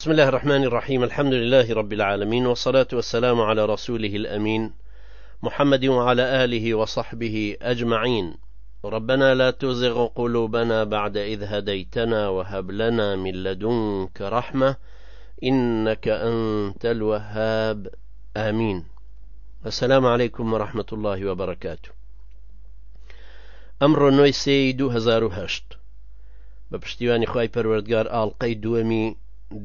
بسم الله الرحمن الرحيم الحمد لله رب العالمين والصلاة والسلام على رسوله الأمين محمد وعلى آله وصحبه أجمعين ربنا لا تزغ قلوبنا بعد إذ هديتنا وهب لنا من لدنك رحمة إنك أنت الوهاب آمين السلام عليكم ورحمة الله وبركاته نويسي دو هزار هشت بە پشتیوانی خوای پەروەردگار ئاڵقەی دووەمی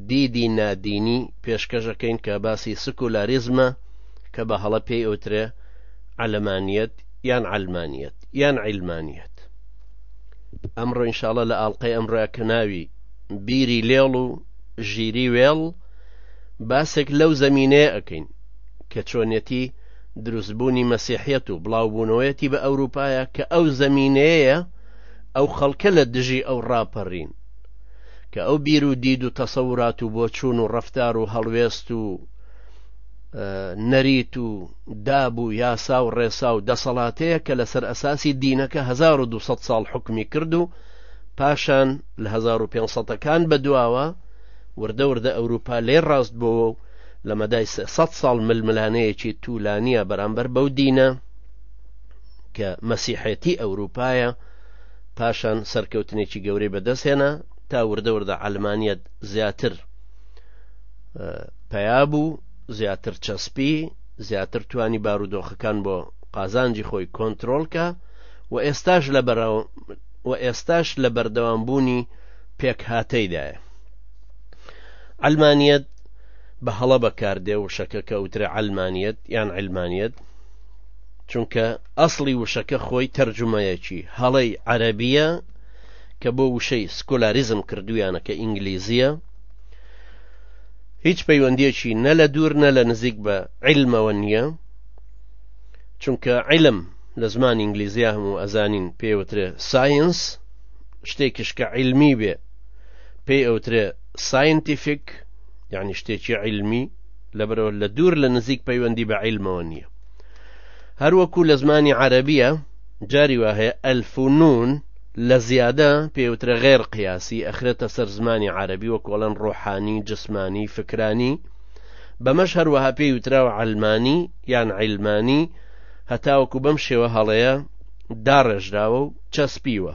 دیدی نادینی پێشکەش ئەکەین کە باسی سکولاریزمە کە بە هەڵە پێی ئەوترێ عەلەمانیەت یان عەلمانیەت یان عیلمانیەت ئەمڕۆ ئینشاڵە لە ئاڵلقەی ئەمڕۆە کە ناوی بیری لێڵ و ژیری وێڵ باسێک لەو زەمینەیە ئەەکەین کە چۆنیەتی دروستبوونی مەسیحەت و بڵاوبوونەوەیەتی بە ئەوروپایە کە ئەو زەمینەیە ئەو خەڵکە لە دژی ئەو ڕاپەڕین کە ئەو بیر و دید و تەسەورات و بۆچوون و ڕەفتار و هەڵوێست و نەریت و داب و یاسا و ڕێسا و دەسەڵاتەیە کە لەسەر ئەساسی دینەکە 1200 ساڵ حکمی کرد و پاشان لە 1500ەکان بە دواوە وردە وردە ئەوروپا لێ ڕاست بۆەوە و لە مەدای 300 ساڵ ململانەیەکی توولانیە بەرامبەر بەو دینە کە مەسیحێتی ئەوروپایە، پاشان سەرکەوتنێکی گەورەی بەدەست هێنا، تا وردە وردە عەلمانیەت زیاتر پەیا بوو، زیاتر چەسپی، زیاتر توانی بارودۆخەکان بۆ قازانجی خۆی کۆنترۆلکە و ئێستاش لە بەراو و ئێستاش لە بەردەوامبوونی پێکهاتەیدایە. عەلمانیەت بە هەڵە بەکاردێ وشەکە کە وترێ عەلمانیەت یان عیلمانیەت، چونکە ئەسڵی وشەکە خۆی تەرجومەیەکی هەڵەی عەرەبیە کە بۆ وشەی سکۆلاریزم کردویانە کە ئینگلیزیە هیچ پەیوەندیەکی نە لە دوور نە لە نزیک بە عیلمەوە نییە چونکە عیلم لە زمان ئینگلیزیا هەموو ئەزانین پێوترێ ساینس شتێکیش کە عیلمی بێ پێی ئەوترێ ساینتیفیک یعنی شتێکی عیلمی لەبەرەوە لە دوور لە نزیک پەیوەندی بە عیلمەوە نییە هەروەکو لە زمانی عەرەبیە جاری وا هەیە ئەلف و نون لە زیادە پێوترە غێر قیاسی ئەخرێتە سەر زمانی عەرەبی وە کۆڵەن ڕۆحانی جسمانی فکرانی بەمەش هەروەها پێی وتراوە ئەلمانی یان عیلمانی هەتاوەکو بەم شێوە هەڵەیە داڕێژراوە و چەسپیوە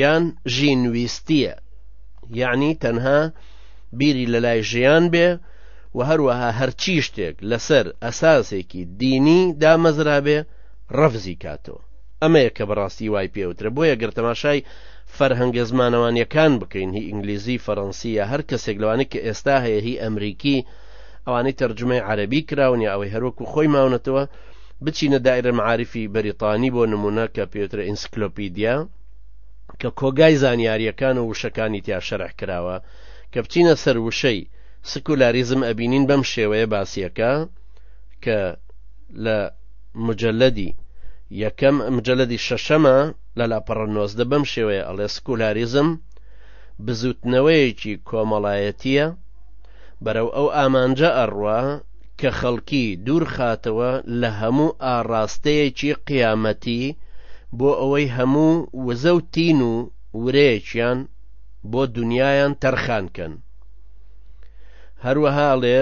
یان ژینویستیە یعنی تەنها بیری لەلای ژیان بێ و هەروەها هەرچی شتێک لەسەر ئەساسێکی دینی دامەزرابێ ڕەفزی کاتەوە ئەمەیە کە بەڕاستی وای پێوترە بۆیە گەر تەماشای فەرهەنگە زمانەوانیەکان بکەین هی ئینگلیزی فەڕەنسیە هەر کەسێک لەوانی کە ئێستا هەیە هی ئەمریکی ئەوانەی تەرجومەی عەرەبی کراون یا ئەوەی هەروەکو خۆی ماونەتەوە بچینە دایرە معارفی بەریتانی بۆ نمونە کە پێوترە ئینسکلۆپیدیا کە کۆگای زانیاریەکان و وشەکانی تیا شەرح کراوە کە بچینە سەر وشەی سکولاریزم ئەبینین بەم شێوەیە باسیەکە کە لە مجلدی یەکەم مجلدی شەشەمە لە لاپەڕە نۆزدە بەم شێوەیە ئەڵێ سکولاریزم بزوتنەوەیەکی کۆمەڵایەتیە بەرەو ئەو ئامانجە ئەڕوا کە خەڵکی دوورخاتەوە لە هەموو ئاڕاستەیەکی قیامەتی بۆ ئەوەی هەموو وزە و تین و ورەیەکیان بۆ دنیایان تەرخان کەن هەروەها ئەڵێ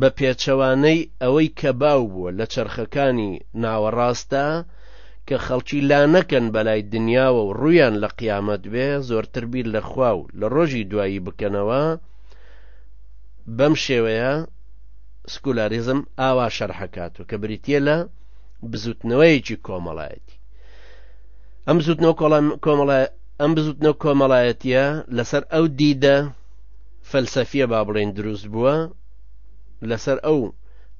بە پێچەوانەی ئەوەی کە باو بووە لە چرخەکانی ناوەڕاستدا کە خەڵکی لا نەکەن بەلای دنیاوە و ڕویان لە قیامەت بێ زۆرتر بیر لە خوا و لە ڕۆژی دوایی بکەنەوە بەم شێوەیە سکولاریزم ئاوا شەرحەکات و کە بریتە لە بزوتنەوەیەکی کۆمەڵایەتی ئەم بزوتنەوە کۆمەڵای ئەم بزوتنەوە کۆمەڵایەتە لەسەر ئەو دیدە فەلسەفیە با بڵێن دروست بووە لەسەر ئەو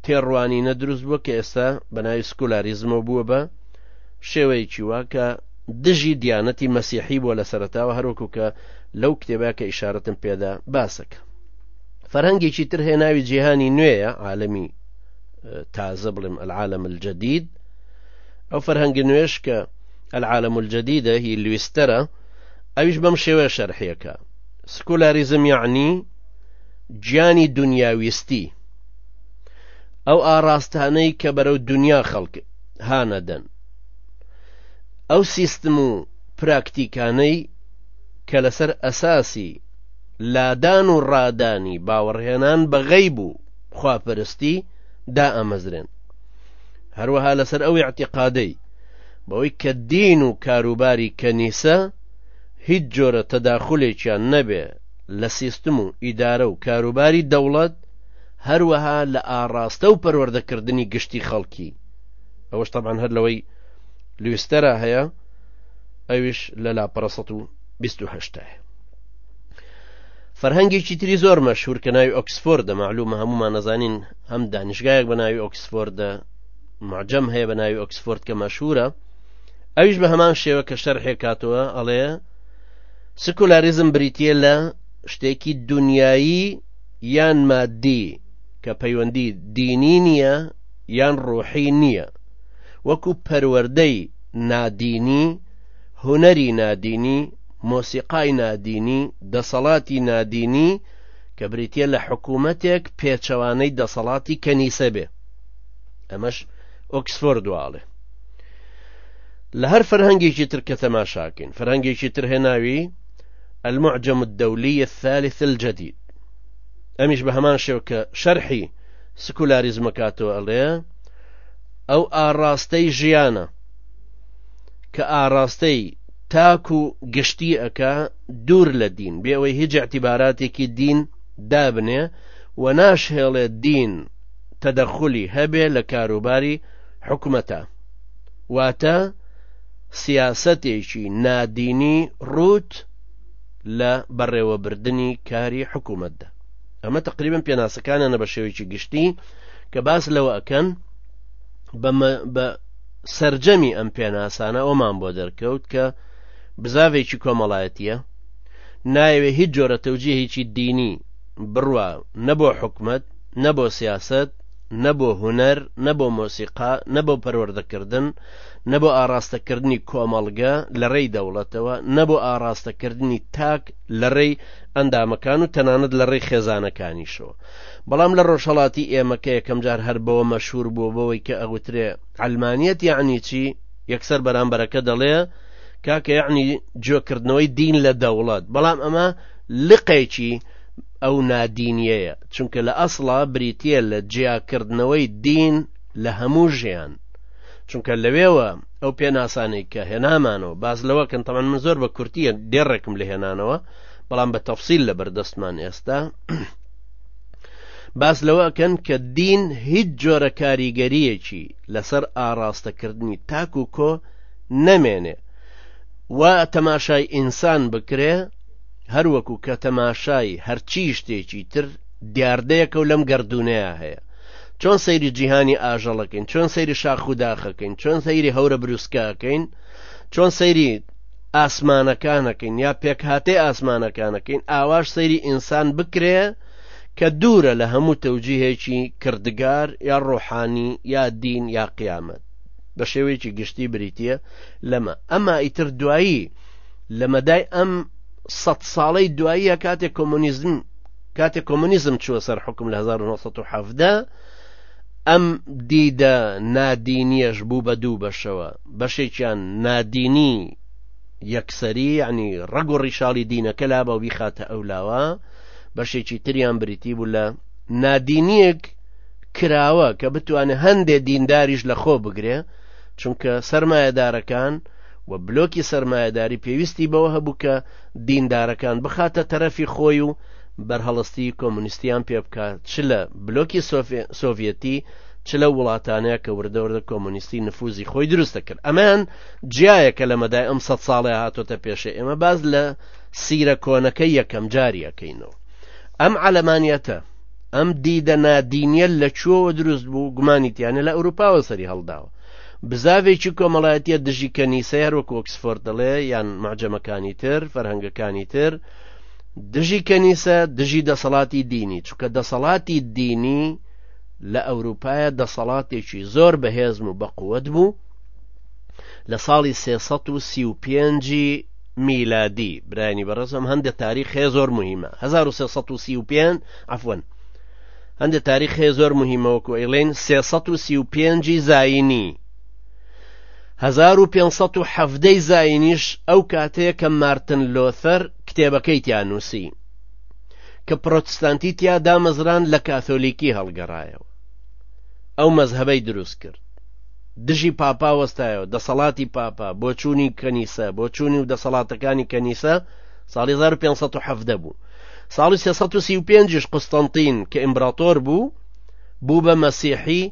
تێڕوانینە دروست بووە کە ئێستا بەناوی سکولاریزمەوە بووە بە شێوەیەکی وا کە دژی دیانەتی مەسیحی بووە لە سەرتاوە هەروەکو کە لەو کتێبە کە ئیشارەتم پێدا باسەکە فەرهەنگێکی تر هەیە ناوی جیهانی نوێیە عالمی تازە بڵێم العالم الجدید ئەو فەرهەنگ نوێش کە العالم الجدیدە هی لویستەرە ئەویش بەم شێوەیە شەرحیەکە سکولاریزم یعنی گیانی دنیاویستی ئەو ئاراستانەی کە بەرەو دنیا خەڵک هانەدەن ئەو سیستم و پراکتیکانەی کە لەسەر ئەساسی لادان و ڕادانی باوەڕهێنان بە غەیب و خواپەرستی دائەمەزرێن هەروەها لەسەر ئەو اعتقادەی بەوەی کە دین و کاروباری کەنیسە هیچ جۆرە تەداخولێکیان نەبێ لە سیستم و ئیدارە و کاروباری دەوڵەت هەروەها لە ئاڕاستە و پەروەردەکردنی گشتی خەڵکی ئەوەش تەبان هەر لەوەی لویستەرا هەیە ئەویش لە لاپەڕە 1970 فەرهەنگێکی تری زۆر مەشهور کە ناوی ئۆکسفۆردە معلومە هەمومان نەزانین هەم دانیشگایەک بە ناوی ئۆکسفۆردە معجەم هەیە بە ناوی ئۆکسفۆرد کە مەشهورە ئەویش بە هەمان شێوە کە شەرحێک کاتەوە ئەڵێ سکولاریزم بریتە لە شتێکی دنیایی یان مادی کە پەیوەندی دینی نییە یان ڕوحی نییە وەکو پەروەردەی نادینی هونەری نادینی مۆسیقای نادینی دەسەڵاتی نادینی کە بریتە لە حکوومەتێک پێچەوانەی دەسەڵاتی کەنیسە بێ ئەمەش ئۆکسفۆر دواڵێ لە هەر فەرهەنگێکی تر کە تەماشاکەین فەرهەنگێکی تر هێناوی المعجم الدولي الثالث الجديد ئەمیش بە هەمان شێو کە شەرحی سکولاریزمەکاتەوە ئەڵێ ئەو ئاڕاستەی ژیانە کە ئاڕاستەی تاک و گشتی ئەکا دوور لە دین بێ ئەوەی هیچ اعتیباراتێکی دین دابنێ و ناشهێڵێ دین تەدەخلی هەبێ لە کاروباری حکومەتە واتە سیاسەتێکی نادینی ڕوت لە بەڕێوەبردنی کاری حکوومەتدا ئەمە تقریبن پێناسەکانیانە بە شێوەیەکی گشتی کە باس لەوە ئەکەن بە سرجەمی ئەم پێناسانە ئەومان بۆ دەرکەوت کە بزاڤێکی کۆمەڵایەتیە نایەوێ هیچ جۆرە تەوجیهێکی دینی بڕوا نەبۆ حکومت نەبۆ سیاست نەبۆ هوەر نەبۆ مۆسیقا نەبۆ پەروەردەکردن نەبۆ ئاراستەکردنی کۆمەڵگە لە ڕێی دەوڵەتەوە نەبۆ ئاراستەکردنی تاک لە ڕێی ئەندامەکان و تەنانەت لە ڕێی خێزانەکانیشەوە بەڵام لە ڕۆژهەڵاتی ئێمە کە یەکەم جار هەر بەوە مەشهور بووە بەوەی کە ئەگوترێ ئەلمانیەت یعنی چی یەکسەر بەرامبەرەکە دەڵێ کاکە یعنی جۆکردنەوەی دین لە دەوڵەت بەڵام ئەمە لقێکی ئەو نادینیەیە چونکە لە ئەسڵا بریتە لە جیاکردنەوەی دین لە هەموو ژیان چونکە لەوێوە ئەو پێناسانەی کە هێنامانەوە باز لەوەکەن تەمان من زۆر بە کورتیە دێڕێکم لە هێنانەوە بەڵام بە تەفسیل لە بەردەستمان ئێستا باس لەوەکەن کە دین هیچ جۆرە کاریگەریەکی لەسەر ئاراستەکردنی تاک و کۆ نەمێنێ و تەماشای ئینسان بکرێ هەروەکو کە تەماشای هەرچی شتێکی تر دیاردەیەکە و لەم گردردونەیە هەیە چۆن سەیری جیهانی ئاژەڵەکەین چۆن سەیری شاخوداخەکەین چۆن سەیری هەورە بروسکەکەین چۆن سەیری ئاسمانەکانەکەین یا پێکهاتەی ئاسمانەکانەکەین ئاواش سەیری ئینسان بکرێ کە دوورە لە هەموو تەوجیهێکی کردگار یا ڕۆحانی یا دین یا قیامەت بە شێوەیەکی گشتی بریتە لەمە ئەما ئیتر دوایی لە مەدای ئەم سە ساڵەی دواییە کاتێک کۆمۆنیزم کاتێک کۆمۆنیزم چوە سەر حکم لە 1970 ئەم دیدە نادینیەش بوو بە دوو بەشەوە بەشێکیان نادینی یەکسەری یعنی ڕەگ و ڕیشاڵی دینەکە لا بە بیخاتە ئەو لاوە بەشێکی تریان بریتی بوو لە نادینیەک کراوە کە بتوانێت هەندێ دینداریش لە خۆ بگرێ چونکە سرمایهدارەکان و بلۆکی سرمایهداری پێویستی بەوە هەبوو کە دیندارەکان بخاتە تەرەفی خۆی و بەرهەڵستی کۆمونیستیان پێ بکات چ لە بلۆکی سۆڤەتی چ لەو وڵاتانەیە کە وردە وردە کۆمۆنیستی نفوزی خۆی دروست دەکرد ئەمان جیایەکە لە مەدای ئەم سە ساڵێ هاتۆتە پێشە ئێمە باز لە سیرە کۆنەکە یەکەم جاریەکەینەوە ئەم علەمانەتە ئەم دیدە نادینیە لە چوەوە دروست بوو گومانیتیانە لە ئەوروپاوە سەری هەڵداوە بزاوێکی کۆمەڵایەتە دژی کەنیسە هەروەک ئۆکسفۆرد دەڵێ یان معجەمەکانی تر فەرهەنگەکانی تر دژی کەنیسە دژی دەسەڵاتی دینی چونکە دەسەڵاتی دینی لە ئەوروپایە دەسەڵاتێکی زۆر بەهێزم و بەقوت بوو لە ساڵی سێ سەد و سی و پێنجی میلادی برانی بەڕێزم هەندێک تاریخێ زۆر مهمە 1935 عفوەن هەندێک تاریخێ زۆر مهمەوەکو ئەیڵین 335 زینی 1570 زینیش ئەو کاتەیە کە مارتن لۆثەر کتێبەکەی تیانوسی کە پرۆتستانتی تیا دامەزران لە کاثۆلیکی هەڵگەڕایەوە ئەو مەزهبەی دروست کرد دژی پاپا وەستایەوە دەسەڵاتی پاپا بۆ چووی کەنیسە بۆ چووی و دەسەڵاتەکانی کەنیسە ساڵی 1570 بوو ساڵی 1935 قوستنتین کە ئیمبراتۆر بوو بوو بە مەسیحی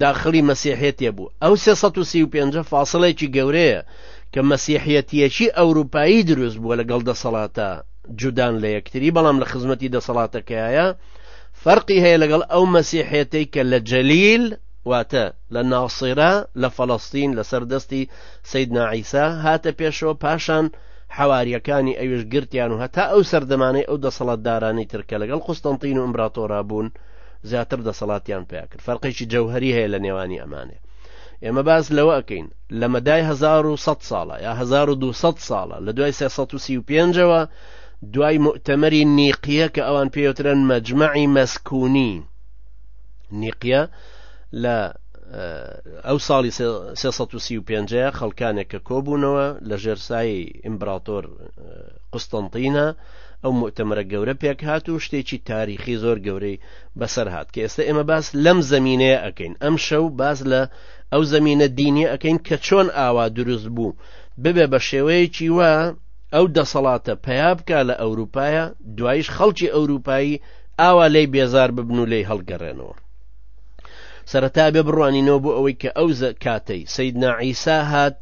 داخلی مەسیحێتێ بوو ئەو 1935 فاصلێکی گەورەیە کە مەسیحەتیەکی ئەوروپایی دروست بووە لەگەڵ دەسەڵاتە جودان لە یەکتری بەڵام لە خزمەتی دەسەڵاتەکەیە فەرقی هەیە لەگەڵ ئەو مەسیحێتەی کە لە جەلیل واتە لە ناصرە لە فەڵەستین لەسەر دەستی سید ناعیسا هاتە پێشەوە پاشان حەواریەکانی ئەوش گرتیان و هەتا ئەو سەردەمانەی ئەو دەسەڵات دارانی ترکە لەگەڵ قوستنتین و ئەمبراتۆرا بوون زیاتر دەسەڵاتیان پیا کرد فەرقێکی جەوهری هەیە لە نێوانی ئەمانێ ئێمە باز لەوە ئەەکەین لە مەدای هەزار و سەد ساڵە یا هەزار و دووسەد ساڵە لە دوای سێ سەد و سی و پێنجەوە دوای مؤتەمەری نیقیە کە ئەوان پێوترن مەجمعی مەسکوونی نیقیە لە ئەو ساڵی 335 خەڵکانێک کە کۆبوونەوە لە ژێرسایی ئیمبراتۆر قوستنتینە ئەو مؤتەمەرە گەورە پێک هات و شتێکی تاریخی زۆر گەورەی بەسەر هاات کە ئێستا ئێمە باس لەم زمینەیە ئەەکەین ئەم شەو باس لە ئەو زەمینە دینی ئەەکەین کە چۆن ئاوا دروست بوو ببێ بە شێوەیەکی وە ئەو دەسەڵاتە پیا بکە لە ئەوروپایە دوایش خەڵکی ئەوروپایی ئاوا لی بێزار ببن و لی هەڵگەڕێنەوە سەرەتا بێ بڕوانینەوە بۆ ئەوەی کە ئەو کاتەی سید نائیسا هات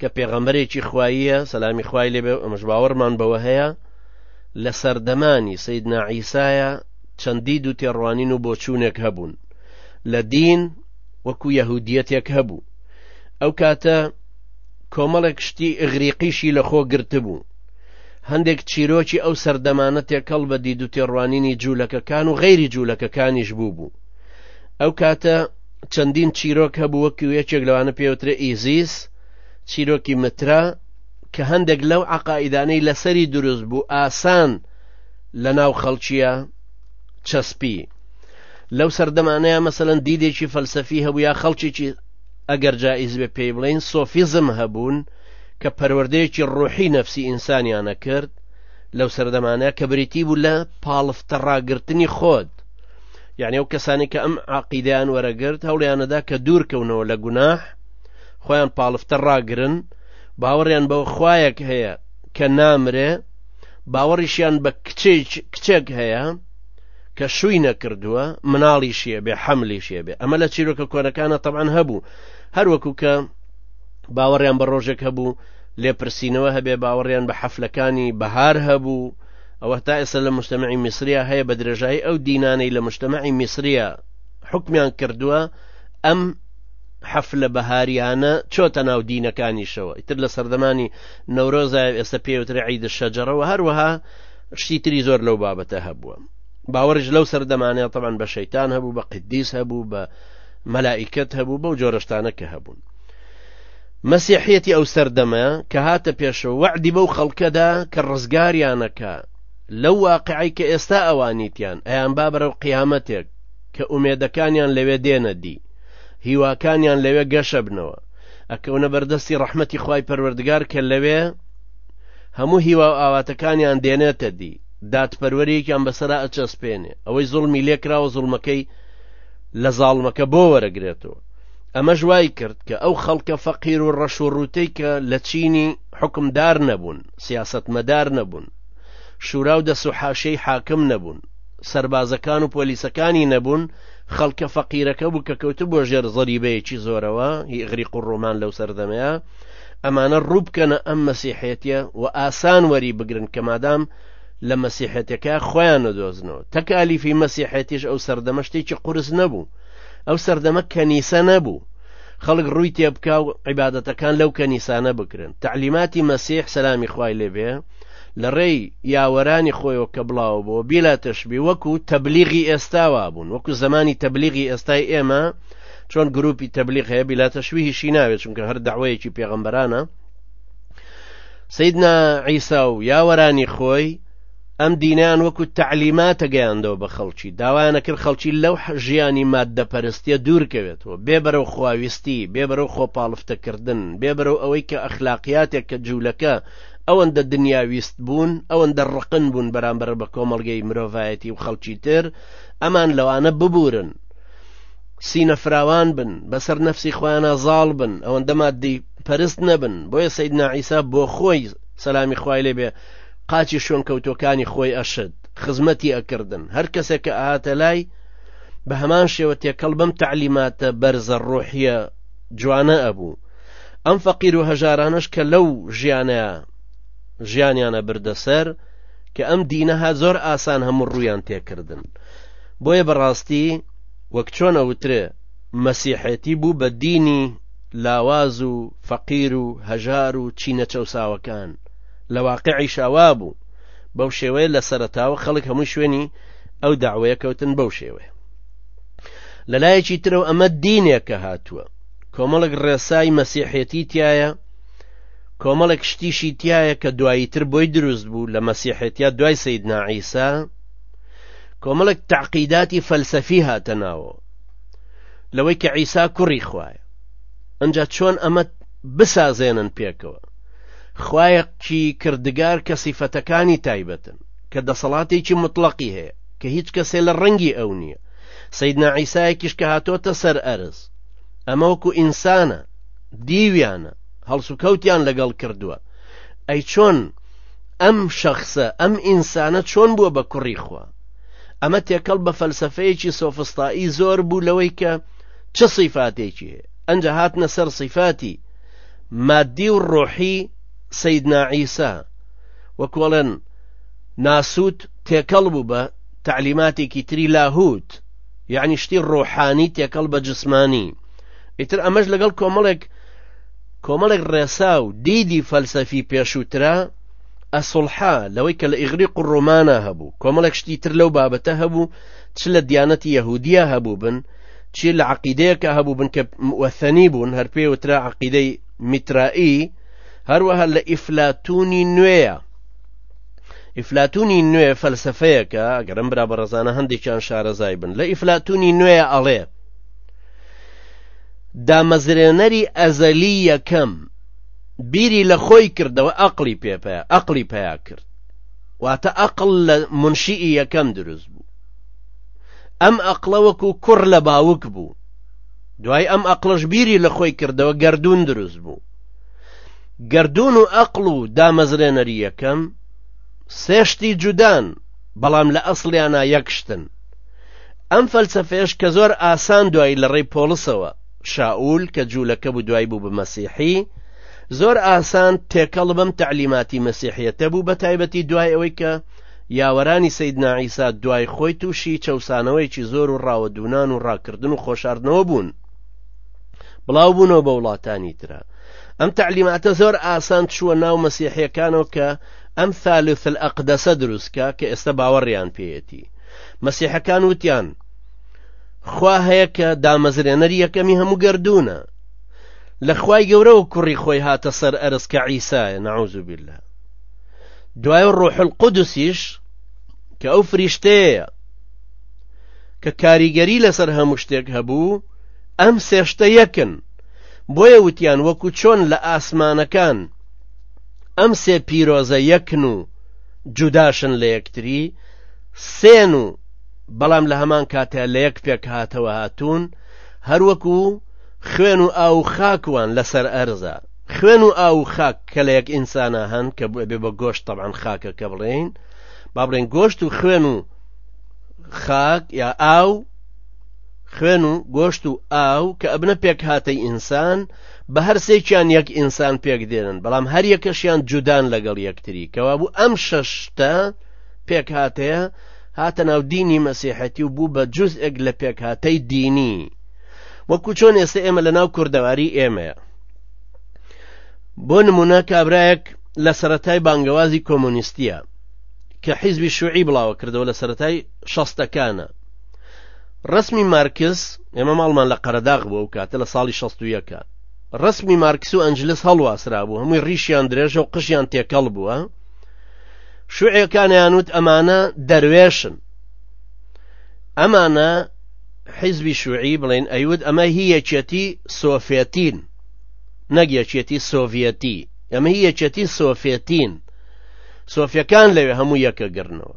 کە پێغەمبەرێکی خواییە سەلامی خوای لێ ئەمەش باوەڕمان بەوە هەیە لە سەردەمانی سید نائیسایە چەندی دوو تێڕوانین و بۆچوونێک هەبوون لە دین وەکو یەهودیەتێک هەبوو ئەو کاتە کۆمەڵێک شتی ئغریقیشی لە خۆ گرتبوو هەندێک چیرۆکی ئەو سەردەمانە تێکەڵ بە دید و تێڕوانینی جوولەکەکان و غەیری جوولەکەکانیش بوو بوو ئەو کاتە چەندین چیرۆک هەبوو وەکو یەکێک لەوانە پێوترە ئیزیس چیرۆکی مترا کە هەندێک لەو عقائیدانەی لەسەری دروست بوو ئاسان لە ناو خەڵکیە چەسپی لەو سەردەمانەیە مەسەەن دیدێکی فەلسەفی هەبوو یا خەڵکیی ئەگەر جائیز بێ پێی بڵین سۆفیزم هەبوون کە پەروەردەیەکی ڕۆحی نەفسی ئینسانیانە کرد لەو سەردەمانە کە بریتی بوو لە پاڵفتە ڕاگررتنی خۆت یعنی ئەو کەسانی کە ئەم عقیدیان وەرەگرت هەوڵیانەدا کە دوورکەونەوە لە گوناح خۆیان پاڵفتە ڕاگرن باوەڕیان بەو خویەک هەیە کە نامرێ باوەڕیشیان بە کچێک کچێک هەیە کە شووی نەکردووە مناڵیشیە بێ حەملیشیە بێ ئەمە لە چیرۆکە کۆنەکانە تەعاان هەبوو هەروەکو کە باوەڕیان بە ڕۆژێک هەبوو لێپرسینەوە هەبێ باوەڕیان بە حەفلەکانی بەهار هەبوو ئەوە تا ئێستا لە مشتمەعی میسریا هەیە بە درێژایی ئەو دینانەی لە مشتمەعی میسریا حکمیان کردووە ئەم حەفلە بەهاریانە چۆتە ناو دینەکانیشەوە ئیتر لە سەردەمانی نەورۆزایە و ئێستا پێی وترێ عید شەجەڕە و هەروەها شتی تری زۆر لەو بابەتە هەبووە باوەڕیش لەو سەردەمانەیە تەمان بە شەیتان هەبوو بە قدیس هەبوو بە مەلائیکەت هەبوو بەو جۆرەشتانە کە هەبوون مەسیحەتی ئەو سەردەمە کە هاتە پێشەوە وەعدی بەو خەڵکەدا کە ڕزگاریانەکە لەو واقعی کە ئێستا ئەوانیتیان ئەیان با بەرەو قیامەتێک کە ئومێدەکانیان لەوێ دێنە دی هیواکانیان لەوێ گەشە بنەوە ئەکەونە بەردەستی ڕەحمەتی خوای پەروەردگار کە لەوێ هەموو هیوا و ئاواتەکانیان دێنێتە دی دادپەروەریەکیان بەسرا ئەچەسپێنێ ئەوەی زڵمی لێکراوە زڵمەکەی لە زاڵمەکە بۆ وەرەگرێتەوە ئەمەش وای کرد کە ئەو خەڵکە فەقیر و ڕەش و ڕوتەی کە لە چینی حکمدار نەبوون سیاست مەدار نەبوون شورا و دەس و حاشەی حاکم نەبوون سربازەکان و پۆلیسەکانی نەبوون خەڵکە فەقیرەکە بوو کە کەوتە بۆ ژێر زەریبەیەکی زۆرەوە هی ئەغریق و ڕۆمان لەو سەردەمەیە ئەمانە ڕوو بکەنە ئەم مەسیحێتە و ئاسان وەری بگرن کە مادام لە مەسیحەتەکە خۆیان نەدۆزنەوە تەکالیفی مەسیحەتیش ئەو سەردەمە شتێکی قرس نەبوو ئەو سەردەمە کەنیسە نەبوو خەڵک ڕووی تێبکە و عیباەتەکان لەو کەنیسانە بکرن تعلیماتی مەسیح سەلامی خوای لێبێ لە ڕێی یاوەرانی خۆیەوە کە بڵاوە بۆ بیلا تەشبی وەکو تەبلیغی ئێستاوا بوون وەکو زمانی تەبلیغی ئێستای ئێمە چۆن گروپی تەبلیغ هەیە بیلا تەشوی هیشی ناوێت چونکە هەر داوەیەکی پێغەمبەرانە سیدنا عیسا و یاوەرانی خۆی ئەم دینیان وەکو تعلیماتە گەیاندەوە بە خەڵکی داوایانە کرد خەڵکی لەو ژیانی مادە پەرستیە دوورکەوێتەوە بێ بەرەو خواویستی بێ بەرەو خۆپاڵفتەکردن بێ بەرەو ئەوەی کە ئەخلاقیاتێک کە جوولەکە ئەوەندە دنیا ویست بوون، ئەوەندە ڕقن بوون بەرامبەر بە کۆمەڵگەی مرۆڤایەتی و خەڵکی تر، ئەمان لەوانە ببورن. سینە فراوان بن، بەسەر نەفسی خۆیانا زاڵ بن، ئەوەندە مادی پەرست نەبن، بۆیە سەیدنا عیسا بۆ خۆی سەلامی خوای لێ بێ قاچی شوێنکەوتوەکانی خۆی ئەشت، خزمەتی ئەکردن، هەر کەسێک کە ئەهاتە لای بە هەمان شێوە تێکەڵ بەم تەعلیماتە بەرزە ڕۆحیە جوانە ئەبوو. ئەم فەقیر و هەژارانەش کە لەو ژیانەیە ژیانیانە بردە سەر کە ئەم دینەها زۆر ئاسان هەموو ڕوویان تێکردن بۆیە بەڕاستی وەک چۆنە وترێ مەسیحێتی بوو بە دینی لاواز و فەقیر و هەژار و چینە چەساوەکان لە واقعی شاوا بوو بەو شێوەیە لە سەرتاوە خەڵک هەموو شوێنی ئەو داوەیە کەوتن بەو شێوەیە لەلایەکی ترەوە ئەمە دینێکە هاتووە کۆمەڵێک ڕێسای مەسیحێتی تایە کۆمەڵێک شتیشی تایە کە دوایی تر بۆی دروست بوو لە مەسیحێتیا دوای سید ناعیسا کۆمەڵێک تاقیداتی فەلسەفی هاتەناوە لەوەی کە عیسا کوڕی خوایە ئەجا چۆن ئەمە بسازێنن پێکەوە خوایەکی کردگار کە سیفەتەکانی تایبەتن کە دەسەڵاتێکی مطلقی هەیە کە هیچ کەسێ لە ڕەنگی ئەو نییە سیدنا عیسایەکیش کە هاتۆتە سەر ئەرز ئەمە وەکو ئینسانە دیویانە هەڵس و کەوتیان لەگەڵ کردووە ئەی چۆن ئەم شخصە ئەم ئینسانە چۆن بووە بە کوڕی خوا ئەمە تێکەڵ بە فەلسفەیەکی سۆفستایی زۆر بوو لەوەی کە چ سیفاتێکی هەیە ئەنج هاتنە سەر سیفاتی مادی و ڕۆحی سیدناعیسا وەکۆڵێن ناسووت تێکەڵ بوو بە تعلیماتێکی تری لاهوت یعنی شتی ڕۆحانی تێکەڵ بە جسمانی ئیتر ئەمەش لەگەڵ کۆمەڵێک کۆمەڵێک ڕێسا و دیدی فەلسەفی پێشووترا ئەسڵحا لەوەی کە لە ئیغری قڕۆمانە هەبوو کۆمەڵێک شتی تر لەو بابەتە هەبوو چ لە دیانەتی یەهودیە هەبوو بن چی لە عقیدەیەکە هەبوو بن کە وەثەنی بوون هەر پێ وترا عقیدەی میترائی هەروەها لە ئیفلاتونی نوێیە ئیفلاتونی نوێ فەلسفەیەکە گەرم برا بە ڕزانە هەندێکیان شارەزای بن لە ئیفلاتونی نوێ ئەڵێ دامەزرێنەری ئەزەلی یەکەم بیری لە خۆی کردەوە ئەقلی پێپە ئەقلی پیا کرد واتە ئەقل لە منشیئی یەکەم دروست بوو ئەم ئەقلە وەکو کوڕ لە باوک بوو دوای ئەم ئەقلش بیری لە خۆی کردەوە گردردون دروست بوو گردون و ئەقڵ و دامەزرێنەری یەکەم سێشتی جودان بەڵام لە ئەسڵیانە یەکشتن ئەم فەلسەفێش کە زۆر ئاسان دوایی لە ڕێی پۆلسەوە شاول کە جوولەکە بوو دوای بوو بە مەسیحی زۆر ئاسان تێکەڵ بەم تعلیماتی مەسیحەتە بوو بە تایبەتی دوای ئەوەی کە یاوەرانی سید ناعیسا دوای خۆی تووشی چەسانەوەیکی زۆر و ڕاوەدونان و ڕاکردن و خۆشاردنەوە بوون بڵاو بوونەوە بە وڵاتانی ترە ئەم تعلیماتە زۆر ئاسان چووە ناو مەسیحەکانەوە کە ئەم ثالثل ئەقدەسە دروستکە کە ئێستا باوەڕیان پێیەتی مەسیحەکان وتیان خوا هەیە کە دامەزرێنەر یەکەمی هەموو گردوونە لە خوای گەورەوە کوڕی خۆی هاتە سەر ئەرز کە عیسایە نعوزو بالله دوای ڕۆحل قودسیش کە ئەو فریشتەیە کە کاریگەری لەسەر هەموو شتێک هەبوو ئەم سێشتە یەکن بۆیە وتیان وەکو چۆن لە ئاسمانەکان ئەم سێ پیرۆزە یەکن و جوداشن لە یەکتری سێن و بەڵام لە هەمان کاتە لە یەک پێک هاتەوە هاتوون هەروەکو خوێن و ئاو خاکوان لەسەر ئەرزە خوێن و ئاو خاک کە لە یەک ئینسانە هەن کە بێ بە گۆشت تەبان خاکە کە بڵێین با بڵێن گۆشت و خوێن و خاک یا ئاو خوێن و گۆشت و ئاو کە ئەبنە پێکهاتەی ئینسان بە هەرسێکیان یەک ئینسان پێک دێنن بەڵام هەر یەکەشیان جودان لەگەڵ یەکتری کەوابوو ئەم شەشتە پێکهاتەیە هاتە ناو دینی مەسیحەتی و بوو بە جزئێک لە پێکهاتەی دینی وەکو چۆن ئێستا ئێمە لە ناو کوردەواری ئێمەیە بۆ نمونە کابراەک لە سەتای بانگەوازی کۆمۆنیستیە کە حیزبی شوعی بڵاوە کردەوە لە سەتای شەستەکانە ڕەسمی مارکس ئێمە ماڵمان لە قەرەداغ بوو ئەو کاتە لە ساڵی شەستویەکە ڕەسمی مارکس و ئەنجلس هەڵواسرا بوو هەمووی ڕیشیان درێژە و قژیان تێکەڵ بووە شوعەکانیان وت ئەمانە دەروێشن ئەمانە حیزبی شوعی بڵێن ئەیوت ئەمە هی یەکێتی سۆفێتین نەک یەکێتی سۆڤەتی ئەمە هی یەکێتی سۆفێتین سۆفیەکان لەوێ هەموو یەکە گرنەوە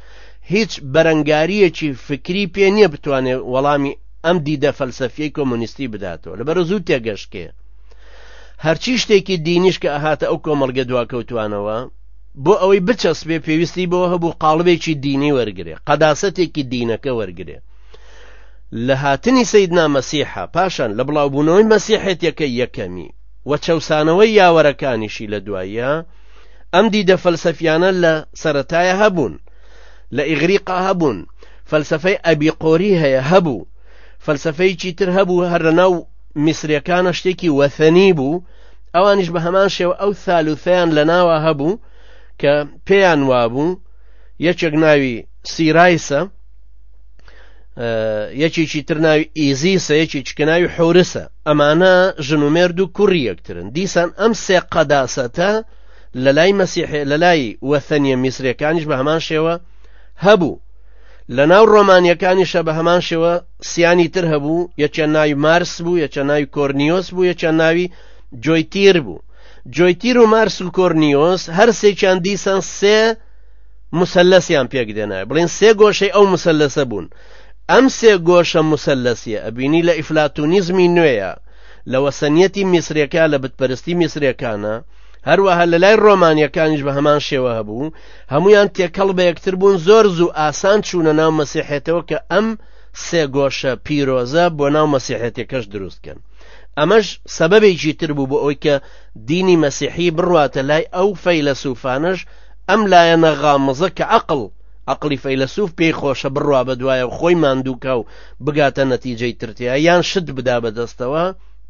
هیچ بەرەنگاریەکی فکری پێ نییە بتوانێت وەڵامی ئەم دیدە فەلسەفیەی کۆمۆنیستی بداتەوە لەبەرە زوو تێگەشتکێ هەرچی شتێکی دینیش کە ئەهاتە ئەو کۆمەڵگە دواکەوتوانەوە بۆ ئەوەی بچەسبێ پێویستی بۆ هەبوو قاڵبێکی دینی وەرگێ قەداسەتێکی دینەکە وەرگێ لە هاتنی سیدنا مەسیحە پاشان لە بڵاوبوونەوەی مەسیحێتەکە یەکەمی وە چەسانەوەی یاوەرەکانیشی لە دوایە ئەم دیدە فەلسەفیانە لە سەتایە هەبوون لە ئیغریقا هەبوون فەلسفەی ئەبی قۆری هەیە هەبوو فەلسفەیەکی تر هەبوو هەر لە ناو میسرەکانە شتێکی وەثەنی بوو ئەوانیش بە هەمان شێوە ئەو سالوثیان لە ناوە هەبوو کە پێیان وابوو یەکێک ناوی سیرایسە یەکێکی تر ناوی ئیزیسە یەکی چکە ناوی حورسە ئەمانە ژن و مێرد و کوڕی یەکترن دیسان ئەم سێ قەداسەتە لە لای مەسیحێ لە لای وەثەنیە میسرەکانیش بە هەمان شێوە هەبوو لە ناو ڕۆمانیەکانیشە بە هەمان شێوە سیانی تر هەبوو یەکیان ناوی مارس بوو یەکە ناوی کۆرنیۆس بوو یەکیان ناوی جۆیتیر بوو جۆیتیر و مارس و کۆرنیۆس هەر سێکیان دیسان سێ مسلسیان پێک دێنای بڵین سێ گۆشەی ئەو مسلسە بوون ئەم سێ گۆشە مسلسیە ئەبینی لە ئیفلاتونیزمی نوێیە لە وەسەنیەتی میسرێکە لە بتپەرستی میسرێکانە هەروەها لە لای ڕۆمانیەکانیش بە هەمان شێوە هەبوو هەمویان تێکەڵ بە یەکتر بوون زۆر زوو ئاسان چوونە ناو مەسیحێتەوە کە ئەم سێ گۆشە پیرۆزە بۆ ناو مەسیحێتەکەش دروستکەن ئەمەش سەبەبێکی تر بوو بۆ ئەوی کە دینی مەسیحی بڕواتە لای ئەو فەیلەسوفانش ئەم لایەنە غامزە کە عقل ئەقڵی فەیلەسوف پێی خۆشە بڕوا بە دوایە و خۆی ماندووکە و بگاتە نەتیجەی ترتیا یان شت بدا بەدەستەوە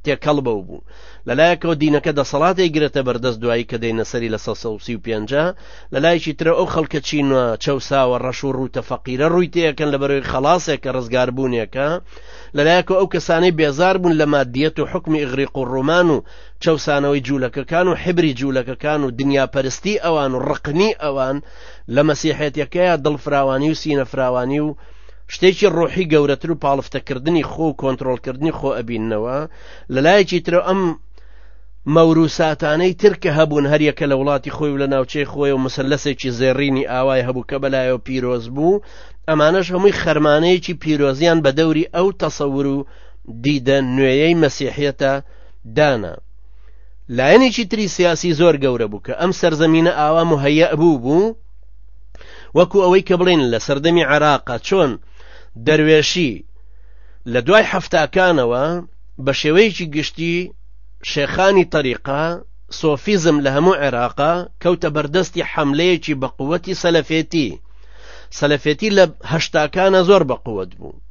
تێکەڵ بە و بوو لەلایەکەوە دینەکە دەسەڵاتی گرێتە بەردەست دوایی کە دەینەسەری لە سە سەوسی و پێنجە لەلایەکی ترە ئەو خەڵکە چینوە چەساوە ڕەش و ڕووتە فەقیرە ڕووی تەکەن لە بەرەوەی خەڵاسێکە ڕزگاربوونێکە لەلایەکە ئەو کەسانەی بێزار بوون لە مادیەت و حکمی ئغریق و ڕۆمان و چەسانەوەی جوولەکەکان و حبری جوولەکەکان و دنیا پەرستی ئەوان و ڕقنی ئەوان لە مەسیحێتیەکەیە دڵفراوانی و سینە فراوانی و شتێکی ڕۆحی گەورەتر و پاڵفتەکردنی خۆ و کۆنتترۆلکردنی خۆ ئەبینەوە لە لایەکی ترە ئەم مەوروساتانەی تر کە هەبوون هەریەکە لە وڵاتی خۆی و لە ناوچەی خۆی و مسللەسێکی زێڕینی ئاوای هەبوو کە بەلایەوە پیرۆز بوو ئەمانەش هەمووی خەرمانەیەکی پیرۆزیان بە دەوری ئەو تەسەور و دیدە نوێیەی مەسیحەتە دانا لایەنێکی تری سیاسی زۆر گەورە بوو کە ئەم سەرزەمینە ئاوا مهەیئ بوو بوو وەکو ئەوەی کە بڵین لە سەردەمی عراقا چۆن دەروێشی لە دوای حەفتاکانەوە بە شێوەیەکی گشتی شێخانی طریقا سۆفیزم لە هەموو عێراقا کەوتە بەردەستی حملەیەکی بە قوەتی سەلەفێتی سەلەفێتی لە هەشتاکانە زۆر بە قوت بوو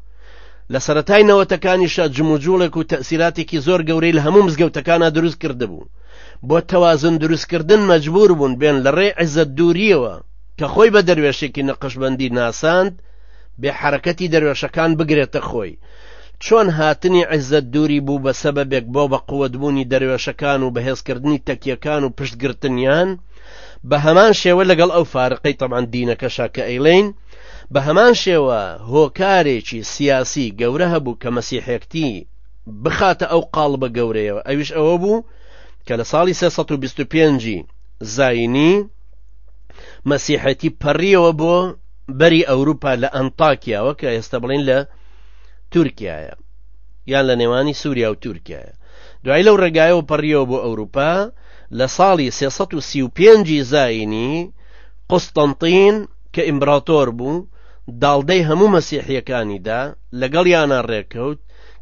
لە سەرەتای نەوەتەکانیشا جموجوڵێک و تەسیراتێکی زۆر گەورەی لە هەموو مزگەوتەکانە دروست کردبوو بۆ تەوازن دروستکردن مەجبور بوون بێن لە ڕێ عزت دووریەوە کە خۆی بە دەروێشێکی نەقشبندی ناساند بێ حرەکەتی دەروێشەکان بگرێتە خۆی چۆن هاتنی عزت دووری بوو بە سەبەبێک بۆ بە قوتبوونی دەروێشەکان و بەهێزکردنی تەکیەکان و پشتگرتنیان بە هەمان شێوە لەگەڵ ئەو فارقەی تەمان دینەکەشا کە ئەیلین بە هەمان شێوە هۆکارێکی سیاسی گەورە هەبوو کە مەسیحێکتی بخاتە ئەو قاڵبە گەورەیەوە ئەویش ئەوە بوو کە لە ساڵی 1925 زینی مەسیحەتی پەڕیەوە بۆ بەری ئەوروپا لە ئەنتاکیاوە کە ئێستا بڵین لە تورکایە یان لە نێوانی سووریا و تورکایە دوای لەو ڕێگایەوە پەڕیەوە بۆ ئەوروپا لە ساڵی 1935 زینی قوستنتین کە ئیمبراتۆر بوو داڵدەی هەموو مەسیحیەکانی دا لەگەڵیانا ڕێکەوت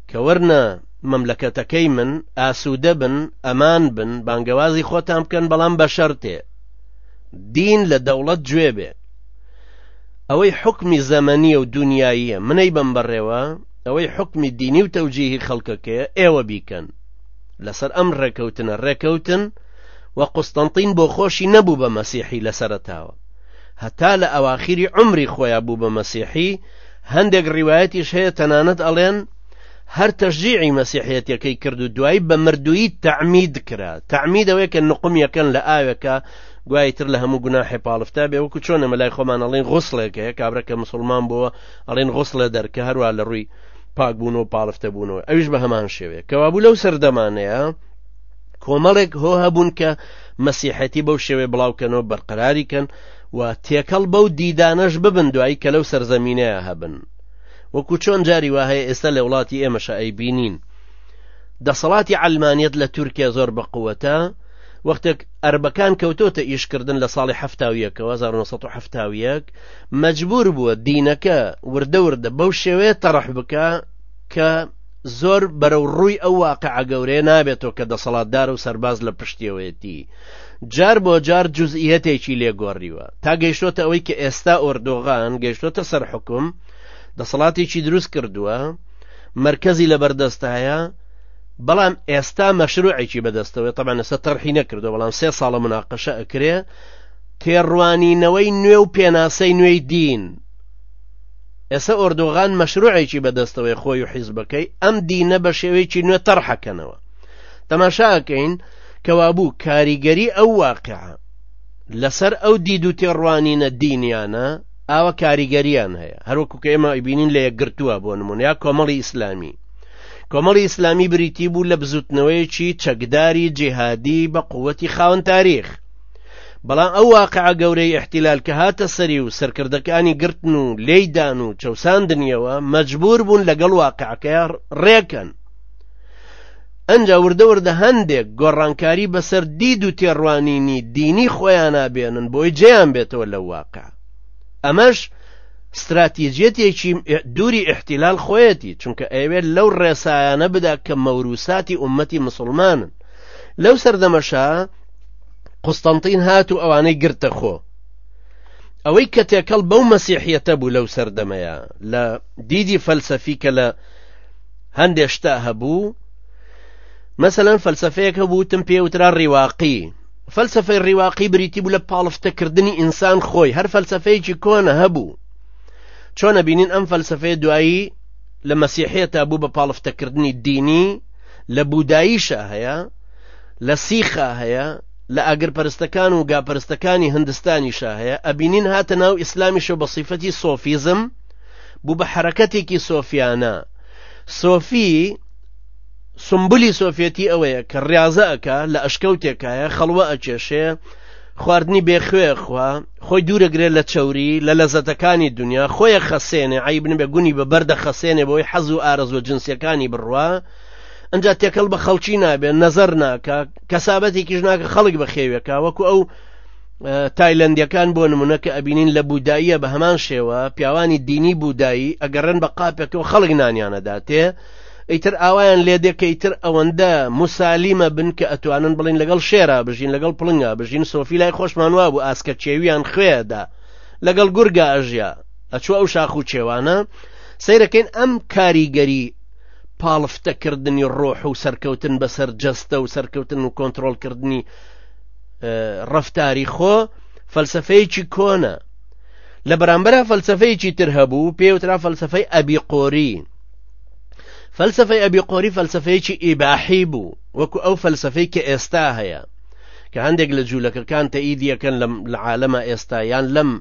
کە وەرنە مەملەکەتەکەی من ئاسودە بن ئەمان بن بانگەوازی خۆتان بکەن بەڵام بەشەرتێ دین لە دەوڵەت گوێ بێ ئەوەی حکمی زەمەنیە و دنیاییە منەی بەم بەڕێوە ئەوەی حکمی دینی و تەوجیهی خەڵکەکەیە ئێوە بیکەن لەسەر ئەم ڕێکەوتنە ڕێکەوتن و قوستنتین بۆ خۆشی نەبوو بە مەسیحی لە سەرتاوە هەتا لە ئەواخیری عمری خۆیان بوو بە مەسیحی هەندێک ڕیواەتیش هەیە تەنانەت ئەڵێن هەر تەشجیعی مەسیحەتەکەی کرد و دوایی بە مردویی تەعمید کرا تەعمیدەوەی کە نقم یەکەن لە ئاوێکە گوایی تر لە هەموو گوناحی پاڵفتا بێ وەکو چۆنە مەلای خۆمان ئەڵین غوسڵێک هەیە کابرەکە مسلمان بووە ئەڵین غوسڵێ دەرکە هەروە لە ڕووی پاک بوون و پاڵفتە بوونەوە ئەویش بە هەمان شێوێ کەوابوو لەو سەردەمانەیە کۆمەڵێک هۆ هەبوون کە مەسیحێتی بەو شێوەیە بڵاو کەنەوە بەرقەراری کەن و تێکەڵ بەو دیدانەش ببن دوایی کە لەو سەرزەمینەیە هەبن وەکو چۆن جاری وا هەیە ئێستا لە وڵاتی ئێمەشە ئەی بینین دەسەڵاتی ئەلمانیت لە تورکیا زۆر بەقوەتە وەختێک ئەربەکان کەوتۆتە ئیشکردن لە ساڵی هەفتاویەکەوە 1970 مەجبور بووە دینەکە وردە وردە بەو شێوەیە تەڕح بکە کە زۆر بەرەو ڕووی ئەو واقعە گەورەیە نابێتەوە کە دەسەڵاتدار و سەرباز لە پشتیەوەیەتی، جار بۆ جار جوزئییەتێکی لێ گۆڕیوە، تا گەیشتۆتە ئەوەی کە ئێستا ئۆردۆغان گەیشتۆتە سەر حوکم، دەسەڵاتێکی دروست کردووە، مەرکەزی لە بەردەستایە، بەڵام ئێستا مەشروعێکی بەدەستەوەیە، تەبعەن ئێستا تەرحی نەکردووە، بەڵام سێ ساڵە مناقەشە ئەکرێ، تێڕوانینەوەی نوێ و پێناسەی نوێی دین، ئێستا ئۆردۆغان مەشروعێکی بەدەستەوەی خۆی و حیزبەکەی ئەم دینە بە شێوەیەکی نوێ تەڕحەکەنەوە تەماشاکەین کەوابوو کاریگەری ئەو واقع لەسەر ئەو دید و تێڕوانینە دینیانە ئاوە کاریگەریان هەیە هەروەکو کە ئێمە ئەیبینین لە یەکگرتووە بۆ نمونە یا کۆمەڵی ئیسلامی کۆمەڵی ئیسلامی بریتی بوو لە بزوتنەوەیەکی چەکداری جیهادی بە قووەتی خاون تاریخ بەڵام ئەو واقعە گەورەی احتیلال کە هاتە سەری و سەرکردەکانی گرتن و لێیدان و چەساندنیەوە مەجبور بوون لەگەڵ واقعەکەی ڕێکەن ئەجا وردە وردە هەندێک گۆڕانکاری بەسەر دید و تێڕوانینی دینی خۆیانابێنن بۆی جێیان بێتەوە لە واقع ئەمەش استراتیجیەتێکی دووری احتیلال خۆیەتی چونکە ئەوێت لەو ڕێسایانە بدا کە مەوروساتی ئومەتی مسلمانن لەو سەردەمەشە قوستنتین هات و ئەوانەی گرتە خۆ ئەوەی کە تێکەڵ بەو مەسیحیەتە بوو لەو سەردەمەیە لە دیدی فەلسەفی کە لە هەندێ شتا هەبوو مەسەەن فەلسفەیەک هەبووتم پێ وترا ڕیواقی فەلسفەی ڕیواقی بریتی بوو لە پاڵفتەکردنی ئینسان خۆی هەر فەلسفەیەکی کۆنە هەبوو چۆنە بینین ئەم فەلسفەیە دوایی لە مەسیحێتا بوو بە پاڵفتەکردنی دینی لە بوداییشە هەیە لە سیخا هەیە لە ئاگرپەرستەکان و گاپەرستەکانی هندستانیشا هەیە ئەبینین هاتە ناو ئیسلامیشە بە سیفەتی سۆفیزم بوو بە حرەکەتێکی سۆفیانە سۆفی سمبولی سۆفێتی ئەوەیە کە ڕاضە ئەکا لە ئەشکەوتێکایە خەڵوە ئەچێشێ خواردنی بێخوێ خوا خۆی دوورەگرێت لە چوری لە لەزەتەکانی دنیا خۆیە خەسێنێ عیب نبێ گونی بە بەردە خەسێنێ بۆی حەز و ئارەزوە جنسەکانی بڕوا ئەجا تێکەڵ بە خەڵکی نابێت نەزەر ناکە کەسابەتێکیش ناکە خەڵک بە خێوێکە وەکو ئەو تایلندەکان بۆ نمونە کە ئەبینین لە بوداییە بە هەمان شێوە پیاوانی دینی بودایی ئەگەڕێن بە قاپێکە و خەڵک نانیانەداتێ ئیتر ئاوایان لێ دێکە ئیتر ئەوەندە مسالیمە بن کە ئەتوانن بڵین لەگەڵ شێرا بژین لەگەڵ پڵنگا بژین سۆفی لای خۆشمان وا بوو ئاسکە چێویان خوێدا لەگەڵ گورگا ئەژیا ئەچوە ئەو شاخ و چێوانە سیرەکەین ئەم کاریگەری پاڵفتە کردنی ڕۆح و سەرکەوتن بەسەر جەستە و سەرکەوتن و کۆنتترۆل کردنی ڕفتاری خۆ فەلسفەیەکی کۆنە لە بەرامبەرە فەلسفەیەکی تر هەبوو پێوترا فەلسفەی ئەبی قۆری فەلسفەی ئەبی قۆری فەلسفەیەکی ئیباحی بوو وەکو ئەو فەلسفەی کە ئێستا هەیە کە هەندێک لە جوولەکەکان تەئیدیەکەن لە عاالەمە ئێستا یان لەم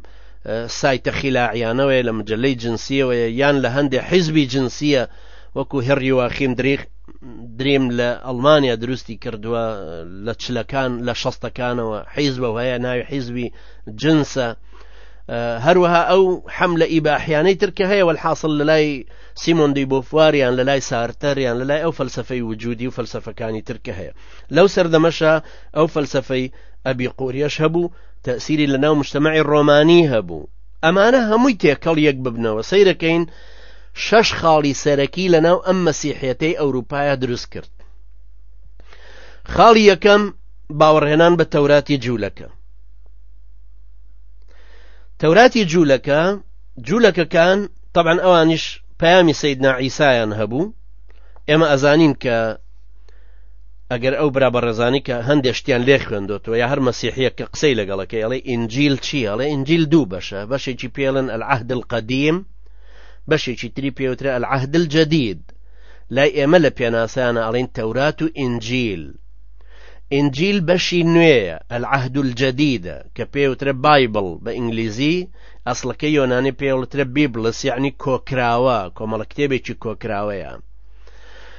سایتە خیلاعیانەوەیە لە مجلەی جنسیەوەیە یان لە هەندێک حیزبی جنسیە وەکو هێڕیواخیم دریخ دریم لە ئەڵمانیا دروستی کردووە لە چلەکان لە شەستەکانەوە حیزبە هەیە ناوی حیزبی جنسە هەروەها ئەو حەم لە ئیباحیانەی ترکە هەیە وەحاصل لە لای سیمۆندی بۆفواریان لە لای سارتەریان لە لای ئەو فەلسفەی وجودی و فەلسفەکانی ترکە هەیە لەو سەردەمەشە ئەو فەلسفەی ئەبی قۆریەش هەبوو تەسیری لە ناو مشتمەعی ڕۆمانی هەبوو ئەمانە هەمووی تێکەڵ یەک ببنەوە سەیرەکەین شەش خاڵی سەرەکی لە ناو ئەم مەسیحەتەی ئەوروپایە دروست کرد خاڵی یەکەم باوەڕهێنان بە تەوراتی جوولەکە تەوراتی جوولەکە جوولەکەکان طبعا ئەوانیش پامی سیدنا عیسایان هەبوو ئێمە ئەزانین کە ئەگەر ئەو برا بەڕێزانی کە هەندێ شتیان لێ خوێندۆتەوە یا هەر مەسیحیەک کە قسەی لەگەڵەکە ئەڵێ ئینجیل چی ئەڵێ ئینجیل دوو بەشە بەشێکی پێڵن العهد القدیم بەشێکی تری پێوترە العهد الجدید لای ئێمە لە پێناسەیانە ئەڵین تەورات و ئینجیل ئینجیل بەشی نوێیە العهد الجدید کە پێوترە بایبل بە ئینگلیزی ئەسڵەکە یۆنانی پێوترە بیبلس یعنی کۆکراوە کۆمەڵە کتێبێکی کۆکراوەیە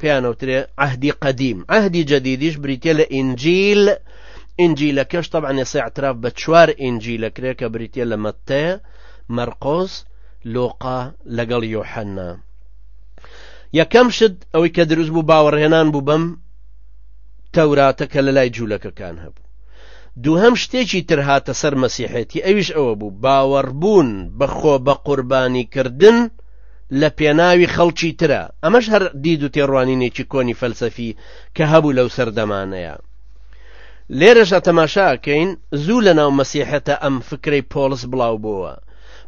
پێیانەوترێ عهدی قەدیم عهدی جەدیدیش بریتە لە ئینجیل ئینجیلەکەش طبعا ئێستا اعتراف بە چوار ئینجیلە کرێ کە بریتە لە مەتێ مەرقۆز لۆقا لەگەڵ یۆحەننا یەکەم شت ئەوەی کە دروست بوو باوەڕهێنان بوو بەم تەوراتە کە لە لای جوولەکەکان هەبوو دووهم شتێکی تر هاتە سەر مەسیحێتی ئەویش ئەوە بوو باوەڕبوون بەخۆ بە قوربانی کردن لە پێناوی خەڵکی ترە، ئەمەش هەر دید و تێڕوانینێکی کۆنی فەلسەفی کە هەبوو لەو سەردەمانەیا. لێرەشا تەماشا ئەکەین زوو لە ناو مەسیحێتە ئەم فکرەی پۆڵس بڵاو بۆوە.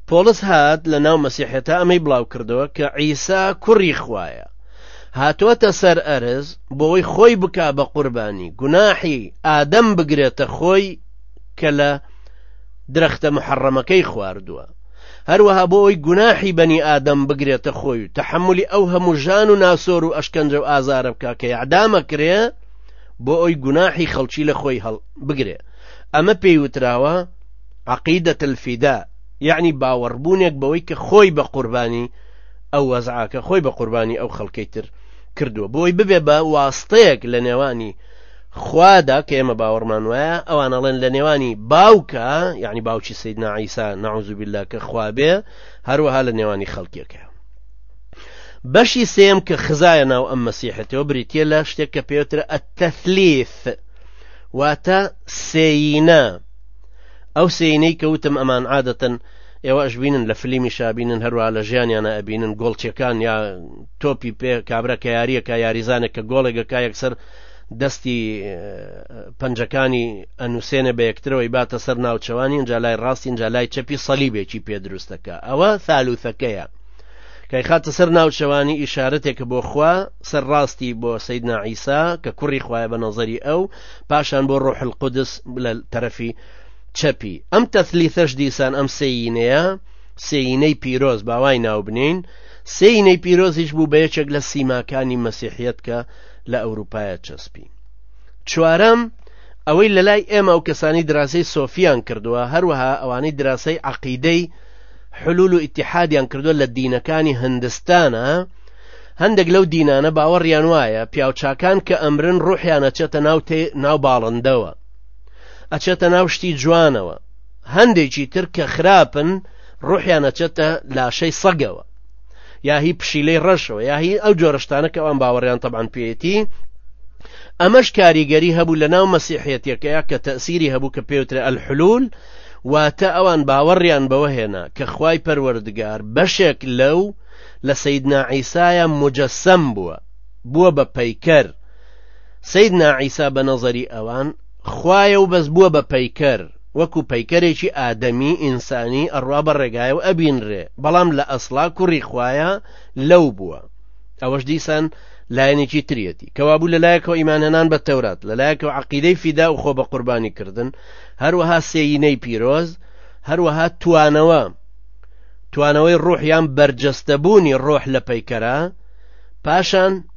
پۆڵس هات لە ناو مەسیحێتە ئەمەی بڵاو کردەوە کە عیسا کوڕی خوایە. هاتۆتە سەر ئەرز بۆی خۆی بکا بە قوربانی گوناحی ئادەم بگرێتە خۆی کە لە درەختە محەڕەمەکەی خواردووە هەروەها بۆ ئەوی گوناحی بەنی ئادەم بگرێتە خۆی و تەحملی ئەو هەموو ژان و ناسۆر و ئەشکەنجە و ئازارە بکە کە یعدامە کرێ بۆ ئەوی گوناحی خەڵکی لە خۆی هەڵ بگرێ ئەمە پێی وتراوە عقیدە الفیدا یعنی باوەڕبوونێک بەوەی کە خۆی بە قوربانی ئەو وەزعاکە خۆی بە قوربانی ئەو خەڵکەی تر کردووە بۆی ببێ بە واستەیەک لە نێوانی خوادا کە ئێمە باوەڕمان وایە ئەوان ئەڵێن لە نێوانی باوکە یعنی باوکی سید نعیسا نعوزوبیلا کە خوابێ هەروەها لە نێوانی خەڵکیەکە بەشی سێم کە خزایە ناو ئەم مەسیحەتەوە بریتە لە شتێک کە پێوترە ئەتەثلیث واتە سێینە ئەو سێینەی کەوتم ئەمان عادەتەن ئێوە ئەشببینن لە فلیمی شابینن هەروە لە ژیانیانە ئەبینن گۆڵچەکان یا تۆپی پێ کابرا کە یاریەکە یاریزانێک کە گۆڵێکەکە یەکسەر دەستی پەنجەکانی ئەنوسێنێ بە یەکترەوە ئیباتە سەر ناوچەوانی ئینجا لای ڕاستی ئینجا لای چەپی سەلیبێکی پێ دروستەکە ئەوە ثالوثەکەیە کەی خاتە سەر ناوچەوانی ئیشارەتێکە بۆ خوا سەر ڕاستی بۆ سیدنا عیسا کە کوڕی خوایە بە نەزەری ئەو پاشان بۆ ڕۆح القدس لە تەرەفی چەپی ئەم تەثلیثەش دیسان ئەم سینەیە سینەی پیرۆز باوای ناوبنین سینەی پیرۆزیش بوو بە یەکێک لە سیماکانی مەسیحیت کە لە ئەوروپایە چەسپی. چوارەم، ئەوەی لەلای ئێمە و کەسانی دراسەی سۆفییان کردووە، هەروەها ئەوانەی دراسەی عەقیدەی حلول و ئیتیحادیان کردووە لە دینەکانی هندستانە، هەندێک لەو دینانە باوەڕیان وایە پیاوچاکان کە ئەمرن ڕوحیان ئەچێتە ناو تێ ناو باڵندەوە، ئەچێتە ناو شتی جوانەوە، هەندێکی تر کە خراپن ڕوحیان ئەچێتە لاشەی سەگەوە. یا هی پشیلەی ڕەشەوە یا هی ئەو جۆرەشتانە کە ئەوان باوەڕیان تەبان پێێتی ئەمەش کاریگەری هەبوو لە ناو مەسیحەتەکەیە کە تەسیری هەبوو کە پێوترە ئەلحلول واتە ئەوان باوەڕیان بەوە هێنا کە خوای پەروەردگار بەشێک لەو لە سیدنا عیسایە مجەسەم بووە بووە بە پەیکەر سیدنا عیسا بە نەزەری ئەوان خوایە و بەس بووە بە پەیکەر وەکو پەیکەرێکی ئادەمی ئینسانی ئەڕوا بە ڕێگایەو ئەبینرێ بەڵام لە ئەسڵا کوڕی خوایە لەو بووە ئەوەش دیسان لایەنێکی تریەتی کەوابوو لە لایەکەوە ئیمانهێنان بە تەورات لە لایەکەوە عقیدەی فیدا و خۆ بە قوربانی کردن هەروەها سێینەی پیرۆز هەروەها توانەوە توانەوەی ڕوحیان بەرجەستەبوونی ڕۆح لە پەیکەرە پاشان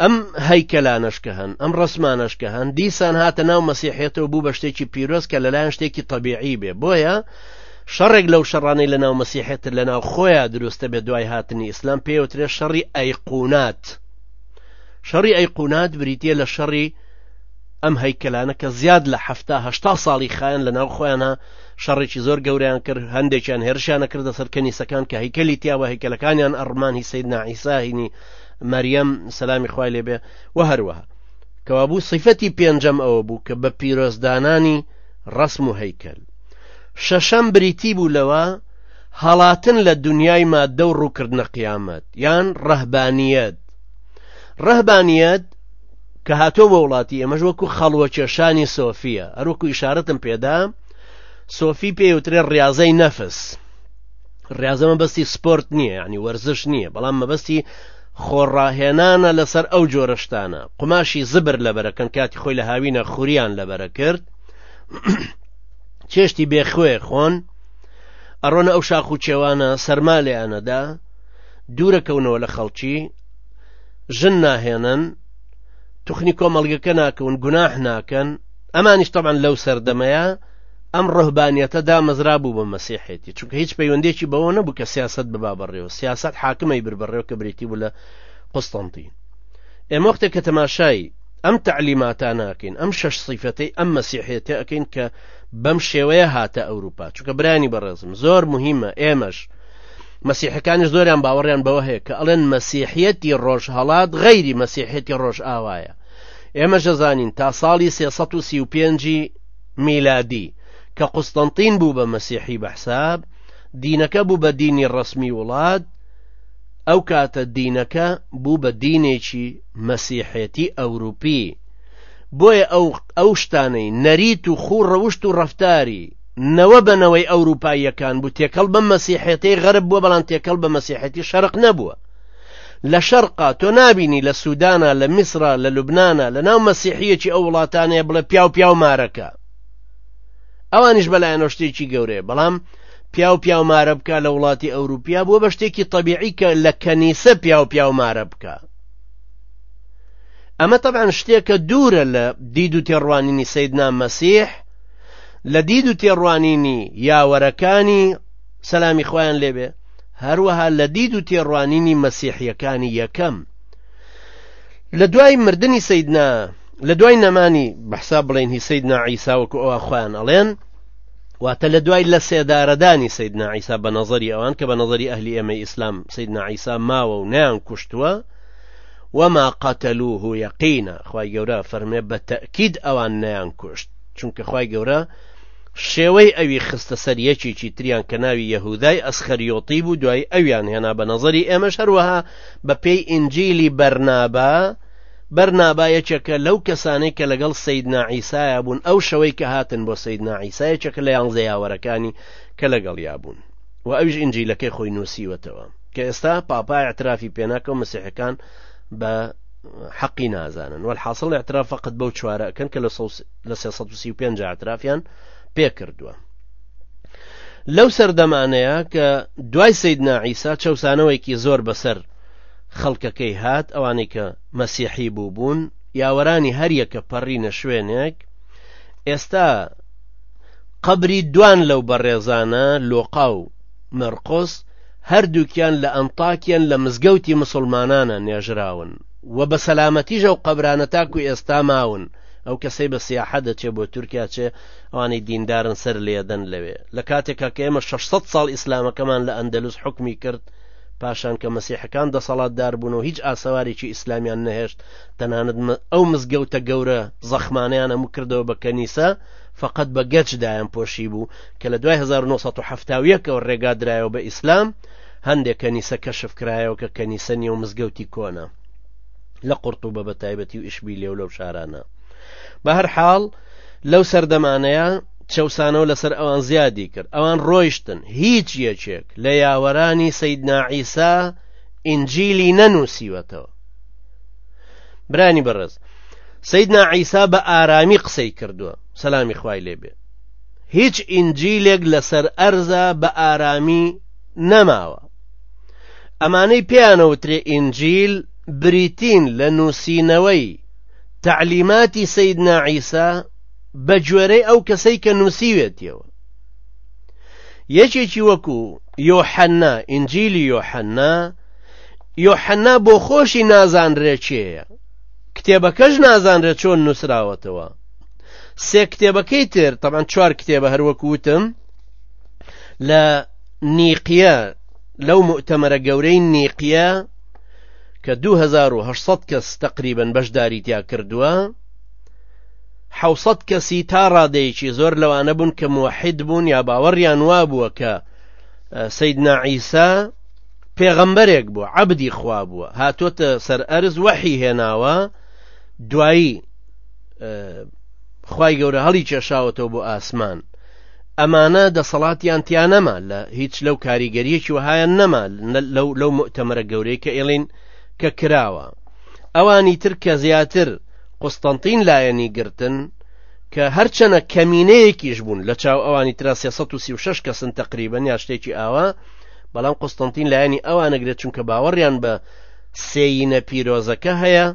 ئەم هەیکەلانەش کە هەن ئەم ڕسمانەش کە هەن دیسان هاتە ناو مەسیحێتەوە بوو بە شتێکی پیرۆز کە لەلایەن شتێکی طببیعی بێ بۆیە شەڕێک لەو شەڕانەی لە ناو مەسیحێتر لە ناو خۆیان دروستە بێ دوای هاتنی ئیسلام پێوترێ شەڕی ئەیقونات شەڕی ئەیقونات بریتە لە شەڕی ئەم هەیکەلانە کە زیاد لە هەهشتا ساڵی خایەن لە ناو خۆیانە شەڕێکی زۆر گەوریان کرد هەندێکیان هێرشیانە کردە سەر کەنیسەکان کە هیکلی تیاوە هیکلەکانیان ئەڕمانی سید نعیساهینی مەریەم سەلامی خوای لێبێ و هەروەها کەوابوو سیفەتی پێنجەم ئەوە بوو کە بە پیرۆزدانانی ڕسم و هەیکەل شەشەم بریتی بوو لەوە هەڵاتن لە دنیای مادە و ڕووکردنە قیامەت یان ڕەهبانیت ڕەهبانیت کە هاتۆ بە وڵاتی ئێمەش وەکو خەڵوەکێشانی سۆفیە هەروەکو ئیشارەتم پێدا سۆفی پێوترێ ڕاضەی نەفس ڕاضە مەبەستی سپۆرت نییە ینی وەرزش نییە بەڵام مەبەستی خۆڕاهێنانە لەسەر ئەو جۆرەشتانە قوماشی زبر لەبەرەکەن کاتی خۆی لە هاوینە خوریان لەبەرە کرد چێشتی بێخوێ خۆن ئەڕۆنە ئەو شاخ و چێوانە سەرما لێیانەدا دوورەکەونەوە لە خەڵکی ژن ناهێنن توخنی کۆمەڵگەکە ناکەون گوناح ناکەن ئەمانیش تەمان لەو سەردەمەیە ئەم ڕۆهبانیەتە دامەزرا بوو بە مەسیحێتی چونکە هیچ پەیوەندێکی بەوە نەبوو کە سیاست ببا بەڕێوە سیاست حاکمەی بر بەڕێوە کە بریتی بوو لە قوستنتین ئێمە وەختێک کە تەماشایی ئەم تعلیماتا ناکەین ئەم شەش سیفەتەی ئەم مەسیحێتە ئەەکەین کە بەم شێوەیە هاتە ئەوروپا چونکە برانی بەڕێزم زۆر مهمە ئێمەش مەسیحەکانی زۆریان باوەڕیان بەوە هەیە کە ئەڵێن مەسیحەتی ڕۆژهڵات غەیری مەسیحەتی ڕۆژ ئاوایە ئێمە جەزانین تا ساڵی 335 میلادی کە قوستەنتین بوو بە مەسیحی بەحساب دینەکە بوو بە دینی ڕسمی وڵات ئەو کاتە دینەکە بوو بە دینێکی مەسیحێتی ئەوروپی بۆیە ئەو ئەو شتانەی نەریت و خوو ڕەوشت و ڕفتاری نەوە بە نەوەی ئەوروپاییەکان بوو تێکەڵ بە مەسیحێتی غەرب بووە بەڵام تێکەڵ بە مەسیحێتی شەرق نەبووە لە شەرقا تۆ نابینی لە سوودانا لە میسرا لە لوبنانا لە ناو مەسیحیەکی ئەو وڵاتانەیە بڵێ پیاو پیاو مارەکە ئەوانیش بەلایەنەوە شتێکی گەورەیە بەڵام پیاو پیاو مارە بکە لە وڵاتی ئەوروپیا بووە بە شتێکی طببیعی کە لە کەنیسە پیاو پیاو مارە بکە ئەمە طبعا شتێکە دوورە لە دید و تێڕوانینی سیدنا مەسیح لە دید و تێڕوانینی یاوەرەکانی سەلامی خوایان لێبێ هەروەها لە دید و تێڕوانینی مەسیحیەکانی یەکەم لە دوای مردنی سیدنا لە دوای نەمانی بەحسا بڵێن هی سیدنا عیسا وەکو ئەوان خۆیان ئەڵێن واتە لە دوای لە سێدارەدانی سید نعیسا بە نظری ئەوان کە بە نظری ئەهلی ئێمە ئیسلام سید نعیسا ماوە و نیان کوشتووە وما قتلوه یقینە خی گەورە فەرمێ بە تەکید ئەوان نیان کوشت چونکە خی گەورە شێوەی ئەوی خستە سەر یەکێکی تریان کە ناوی یەهودای ئەسخەریۆتی بوو دوای ئەویان هێنا بە نەزەری ئێمەش هەروەها بە پێی ئینجیلی بەرنابا بەرنابا یەکێکە لەو کەسانەی کە لەگەڵ سیدنا عیسایە بوون ئەو شەوەی کە هاتن بۆ سیدنا عیسا یەکێکە لە یانزە یاوەرەکانی کە لەگەڵ یا بوون و ئەویش ئینجیلەکەی خۆی نووسیوەتەوە کە ئێستا پاپا اعترافی پێناکە و مسیحەکان بە حەقی نازانن وەحاصل اعتراف فقط بەو چوارەکەن کە لە لە سێ سەد و سی و پێنج ئاعترافیان پێکردووە لەو سەردەمانەیە کە دوای سیدنا عیسا چەسانەوەیکی زۆر بەسەر خەڵکەکەی هات ئەوانەی کە مەسیحی بوو بوون یاوەرانی هەریەکە پەڕینە شوێنێک ئێستا قبری دوان لەو بەڕێزانە لۆقا و مەرقۆس هەردووکیان لە ئەنتاکیان لە مزگەوتی مسلمانانە نێژراون و بە سەلامەتیژە و قەبرانە تاکو ئێستا ماون ئەو کەسەی بە سیاحە دەچێ بۆ تورکیا چێ ئەوانەی دیندارن سەر لێدەن لەوێ لە کاتێکا کە ئێمە 600 ساڵ ئیسلامەکەمان لە ئەندەلوس حوکمی کرد پاشان کە مەسیحەکان دەسەڵاتدار بوون و هیچ ئاسەوارێکی ئیسلامیان نەهێشت تەنانەت ئەو مزگەوتە گەورە زەخمانیان هەموو کردەوە بە کەنیسە فقط بە گەچدایان پۆشی بوو کە لە دوای 1970ەوە ڕێگا درایەوە بە ئیسلام هەندێک کەنیسە کەشف کرایەوە کە کەنیسە نیە و مزگەوتی کۆنە لە قڕتوبە بە تایبەتی و ئشبیلێ و لەو شارانە بە هەر حاڵ لەو سەردەمانەیە چەسانەوە لەسەر ئەوان زیادی کرد ئەوان ڕۆیشتن هیچ یەکێک لە یاوەرانی سید ناعیسا ئینجیلی نەنووسیوەتەوە برانی بەڕێز سید ناعیسا بە ئارامی قسەی کردووە سەلامی خوای لێبێ هیچ ئینجیلێک لەسەر ئەرزە بە ئارامی نەماوە ئەمانەی پێیانەوترێ ئینجیل بریتین لە نووسینەوەی تعلیماتی سید ناعیسا بە گوێرەی ئەو کەسەی کە نووسیوێتیەوە یەکێکی وەکو یۆحەننا ئینجیلی یۆحەننا یۆحەننا بۆ خۆشی نازانرێکێیە کتێبەکەش نازانرێت چۆن نووسراوەتەوە سێ کتێبەکەی تر تەمان چوار کتێبە هەروەکوتم لە نیقیە لەو مؤتەمەرە گەورەی نیقیە کە 2800 کەس تقریبن بەشداری تیا کردووە حوسەت کەسی تا ڕادەیەکی زۆر لەوانە بوون کە موحید بوون یا باوەڕیان وا بووە کە سید نعیسا پێغەمبەرێک بوو عبدی خوا بووە هاتۆتە سەر ئەرز وەحی هێناوە دوایی خی گەورە هەڵی کێشاوەتەوە بۆ ئاسمان ئەمانە دەسەڵاتیان تیا نەما لە هیچ لەو کاریگەریەکی وهایان نەما لەو لەو مؤتەمەرە گەورەی کە ئێڵین کە کراوە ئەوانی تر کە زیاتر قوستنتین لایەنی گرتن کە هەرچەنە کەمینەیەکیش بوون لە چاو ئەوانی ترا 336 کەسن تقریبن یا شتێکی ئاوا بەڵام قوستنتین لایەنی ئەوانەگرێت چونکە باوەڕیان بە سێینە پیرۆزەکە هەیە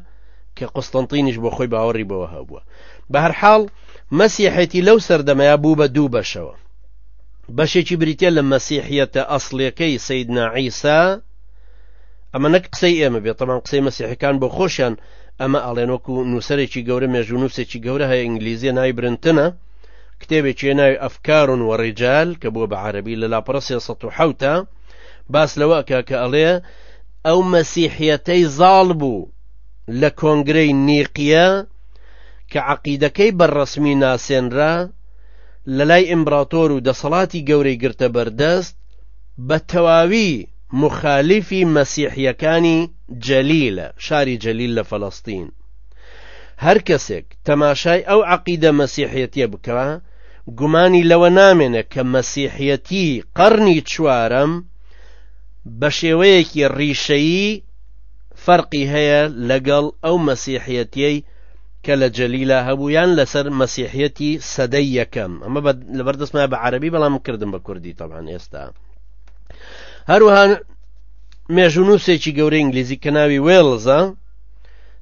کە قوستنتینیش بۆ خۆی باوەڕی بەوە هەبووە بە هەرحاڵ مەسیحێتی لەو سەردەمەیە بوو بە دوو بەشەوە بەشێکی بریتە لە مەسیحیەتە ئەسلەکەی سیدنا عیسا ئەمە نەک قسەی ئێمە بێت تەمان قسەی مەسیحەکان بۆ خۆشیان ئەمە ئەڵێن وەکو نووسەرێکی گەورە مێژوو نووسێکی گەورە هەیە ئینگلیزیە ناوی برنتنە کتێبێکی ناوی ئەفکارون وەڕیجال کە بووە بە عربی لە لاپەڕ 1970 باس لەوەکە کە ئەڵێ ئەو مەسیحیەتەی زاڵ بوو لە کۆنگرەی نیقیە کە عەقیدەکەی بە ڕەسمی ناسێنرا لەلای ئیمبراتۆر و دەسەڵاتی گەورەی گرتە بەردەست بە تەواوی مخالیفی مەسیحیەکانی جەلیلە شاری جەلیل لە فەلەستین هەر کەسێک تەماشای ئەو عەقیدە مەسیحەتە بکە گومانی لەوە نامێنێ کە مەسیحەتی قەرنی چوارەم بە شێوەیەکی ڕیشەیی فەرقی هەیە لەگەڵ ئەو مەسیحیەتیەی کە لە جەلیلا هەبوو یان لەسەر مەسیحیەتی سەدەی یەکەم ئەمە لەبەردەستمە بە عەربی بەڵام کردم بە کوردی تەبان ئێستا هەروها مێژونووسێکی گەورە ئینگلیزی کە ناوی وێڵزە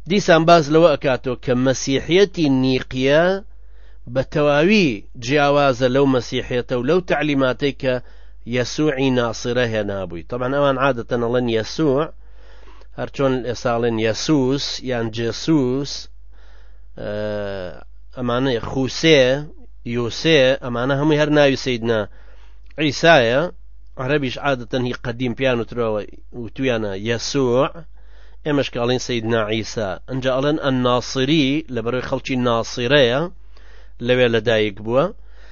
دیسان باز لەوە ئەکاتەوە کە مەسیحەتی نیقیە بە تەواوی جیاوازە لەو مەسیحێتە و لەو تعلیماتەی کە یەسوعی ناصرە هێنابووی طبعا ئەوان عادەتەن ئەڵێن یەسوع هەرچۆن ئێستا ئەڵێن یەسوس یان جێسوس ئەمانەیە خوسێ یوسێ ئەمانە هەمووی هەر ناوی سیدنا عیسایە عربیش عادەتەن هی قەدیم پیان وترەوە وتویانە یەسوع ئێمەش کاڵین سیدنا عیسا ئەجا ئەڵێن ئەن ناسری لە بەرەوەی خەڵکی ناسیرەیە لەوێ لەدایک بووە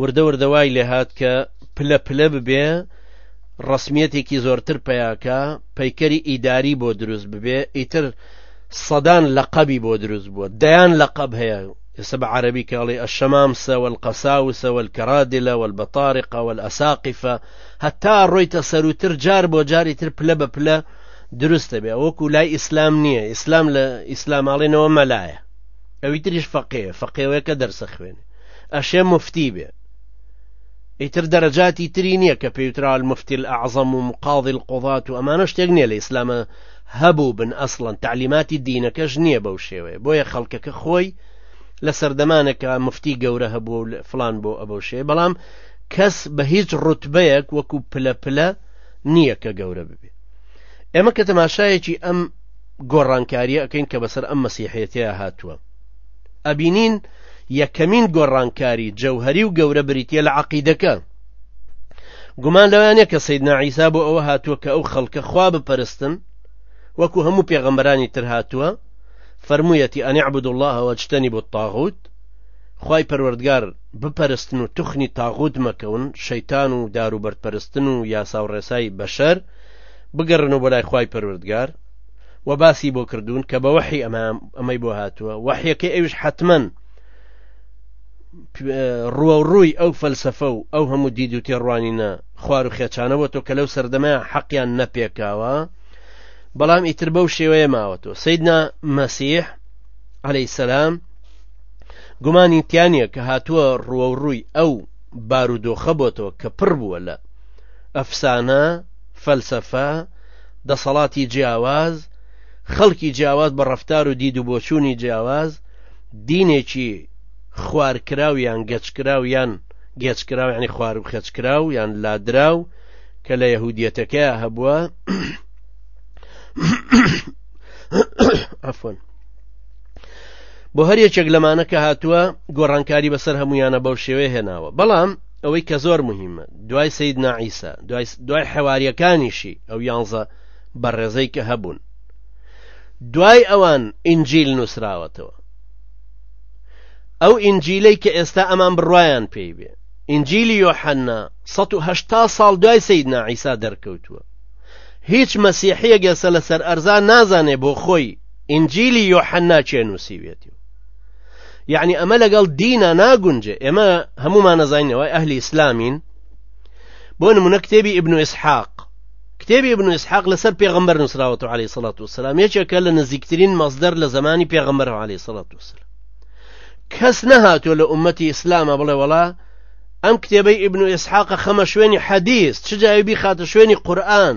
وردە وردە وای لێهات کە پلە پلە ببێ ڕسمیەتێکی زۆرتر پیاکە پەیکەری ئیداری بۆ دروست ببێ ئیتر سەدان لە قەبی بۆ دروست بووە دەیان لە قەب هەیە ئێستا بە عەربی کاڵی ئەشەمام سەوەل قەساو سەوەل کەرادلە وەل بە تاریقەوەل ئەساقیفە هەتا ڕۆیتە سەروتر جار بۆ جاری تر پلە بە پلە دروستە بێ وەکو لای ئیسلام نییە ئیسلام لە ئیسلاماڵێنەوە مەلایە ئەوی تریش فەقێ فەقێوەیەکە دەرسەخوێنێ ئەشێ مفتی بێ ئیتر دەرەجاتی تری نییە کە پێوترال مفتیل ئەعظەم و مقاضی القضات و ئەمانە شتێک نییە لە ئیسلامە هەبوو بن ئەسڵەن تعلیماتی دینەکەش نییە بەو شێوەیە بۆیە خەڵکەکە خۆی لە سەردەمانێکە مفتی گەورە هەبوو و فلان بۆ ئەبەو شێ بەڵام کەس بە هیچ ڕوتبەیەک وەکو پلە پلە نییە کە گەورە ببێ ئێمە کە تەماشایەکی ئەم گۆڕانکاریە ئەکەین کە بەسەر ئەم مەسیحێتەیە هاتووە ئەبینین یەکەمین گۆڕانکاری جەوهری و گەورە بریتە لە عقیدەکە گومان لەوانە کە سید نعیسا بۆ ئەوە هاتووە کە ئەو خەڵکە خوا بپەرستن وەکو هەموو پێغەمبەرانی تر هاتووە فەرموویەتی ئەنی عبد الله وەجتەنی بۆ تاغوت خی پەروەردگار بپەرستن و توخنی تاغوت مەکەون شەیتان و داروبەرپەرستن و یاسا و ڕێسایی بەشەر بگەڕنەوە بۆ لای خوای پەروەردگار و باسی بۆ کردوون کە بە وەحی ئەمە ئەمەی بۆ هاتووە وەحیەکەی ئەوش حتمما ڕوە ڕووی ئەو فەلسفە و ئەو هەموو دید و تێڕوانینە خوار و خێچانەوە تۆ کە لەو سەردەمە حەقیان نەپێکاوە بەڵام ئیتر بەو شێوەیە ماوەتەوە سیدنا مەسیح عليهەی سەسلام گومانی تیانە کە هاتووە ڕوە ڕووی ئەو بارودۆخە بۆتەوە کە پڕ بووە لە ئەفسانە، فەلسەفە، دەسەڵاتی جیاواز، خەڵکی جیاواز بە ڕەفتار و دید و بۆچوونی جیاواز، دینێکی خوارکراو یان گەچکراو یان گێچکراو یعنی خوار و خەچکراو یان لادراو کە لە یەهودیەتەکە هەبووە ئەفۆن بۆ هەر یەکێک لەمانە کە هاتووە گۆڕانکاری بەسەر هەمویانە بەو شێوەیە هێناوە بەڵام ئەوەی کە زۆر مهمە دوای سەیدنا عیسا دوای دوای حەواریەکانیشی ئەو یانزە بەڕێزەی کە هەبوون دوای ئەوان ئینجیل نووسراوەتەوە ئەو ئینجیلەی کە ئێستا ئەمان بڕواان پێی بێ ئینجیلی یۆحەننا 1970 ساڵ دوای سیدنا عیسا دەرکەوتووە هیچ مەسیحیە گەسە لەسەر ئەرزان نازانێ بۆ خۆی ئینجیلی یۆحەننا چێ نووسیوێتی یعنی ئەمە لەگەڵ دینا ناگونجێ ئێمە هەمومان نەزانینەوەی ئەهلی ئیسلامین بۆ نمونە کتێبی ئبن و ئسحاق کتێبی ابن اسحاق لەسەر پێغمبەر نووسراوەەوە عليه سڵات وسلام یەکێکە لە نزیکترین مەزدەر لە زمانی پێغمبەر عليه سڵات وسلام کەس نەهاتوە لە عومەتی ئیسلامە بڵێ وڵا ئەم کتێبەی ابن اسحاق خەمە شوێنی حەدیث چجاوی بیخاتە شوێنی قورآن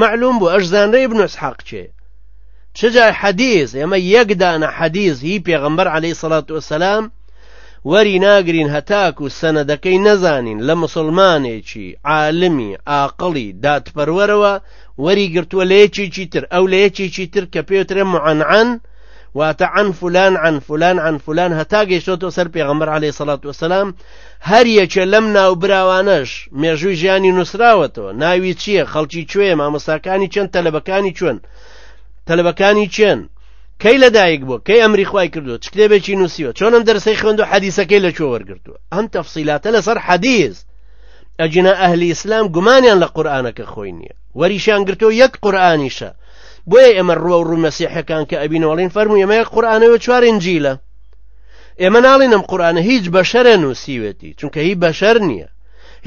معلوم بوو ئەش زانرە ابن اسحاق چێ چجا حەدیز ئێمە یەک دانە حەدیز هی پێغمبەر عليه سەڵات وسلام وەری ناگرین هەتاک و سەنەدەکەی نەزانین لە مسلمانێکی عالمی ئاقلی دادپەروەرەوە وەری گرتووە لە یەکێکی تر ئەو لە یەکێکی تر کە پێوترێ معەنعان واتە عن فلان عن فلان عن فلان هەتا گەیشتۆتەوە سەر پێغمبەر عليه سەڵات وسلام هەر یەکێ لەم ناوبراوانەش مێژووی ژیانی نووسراوەتەوە، ناوی چییە، خەڵکی کوێیە، مامۆستاکانی کێن، تەلەبەکانی کوێن، تەلەبەکانی کێن، کەی لەدایک بووە، کەی ئەمری خوای کردووە، چ کتێبێکی نووسیوە، چۆن ئەم دەرسەی خوێندو حەدیسەکەی لە کوێ وەرگرتووە، ئەم تەفسیلاتە لەسەر حەدیس ئەجینا ئەهلی ئیسلام گومانیان لە قورآانەکە خۆی نییە وەریشان گرتو یەک قورآانیشە بۆیە ئێمە ڕوە و ڕوو مەسیحەکان کە ئەبینەوەڵین فەرمو ئێمە یەک قورآانەوە چوارنجیلە ئێمە ناڵین ئەم قورآانە هیچ بەشەرە نووسیوێتی چونکە هی بەشەر نییە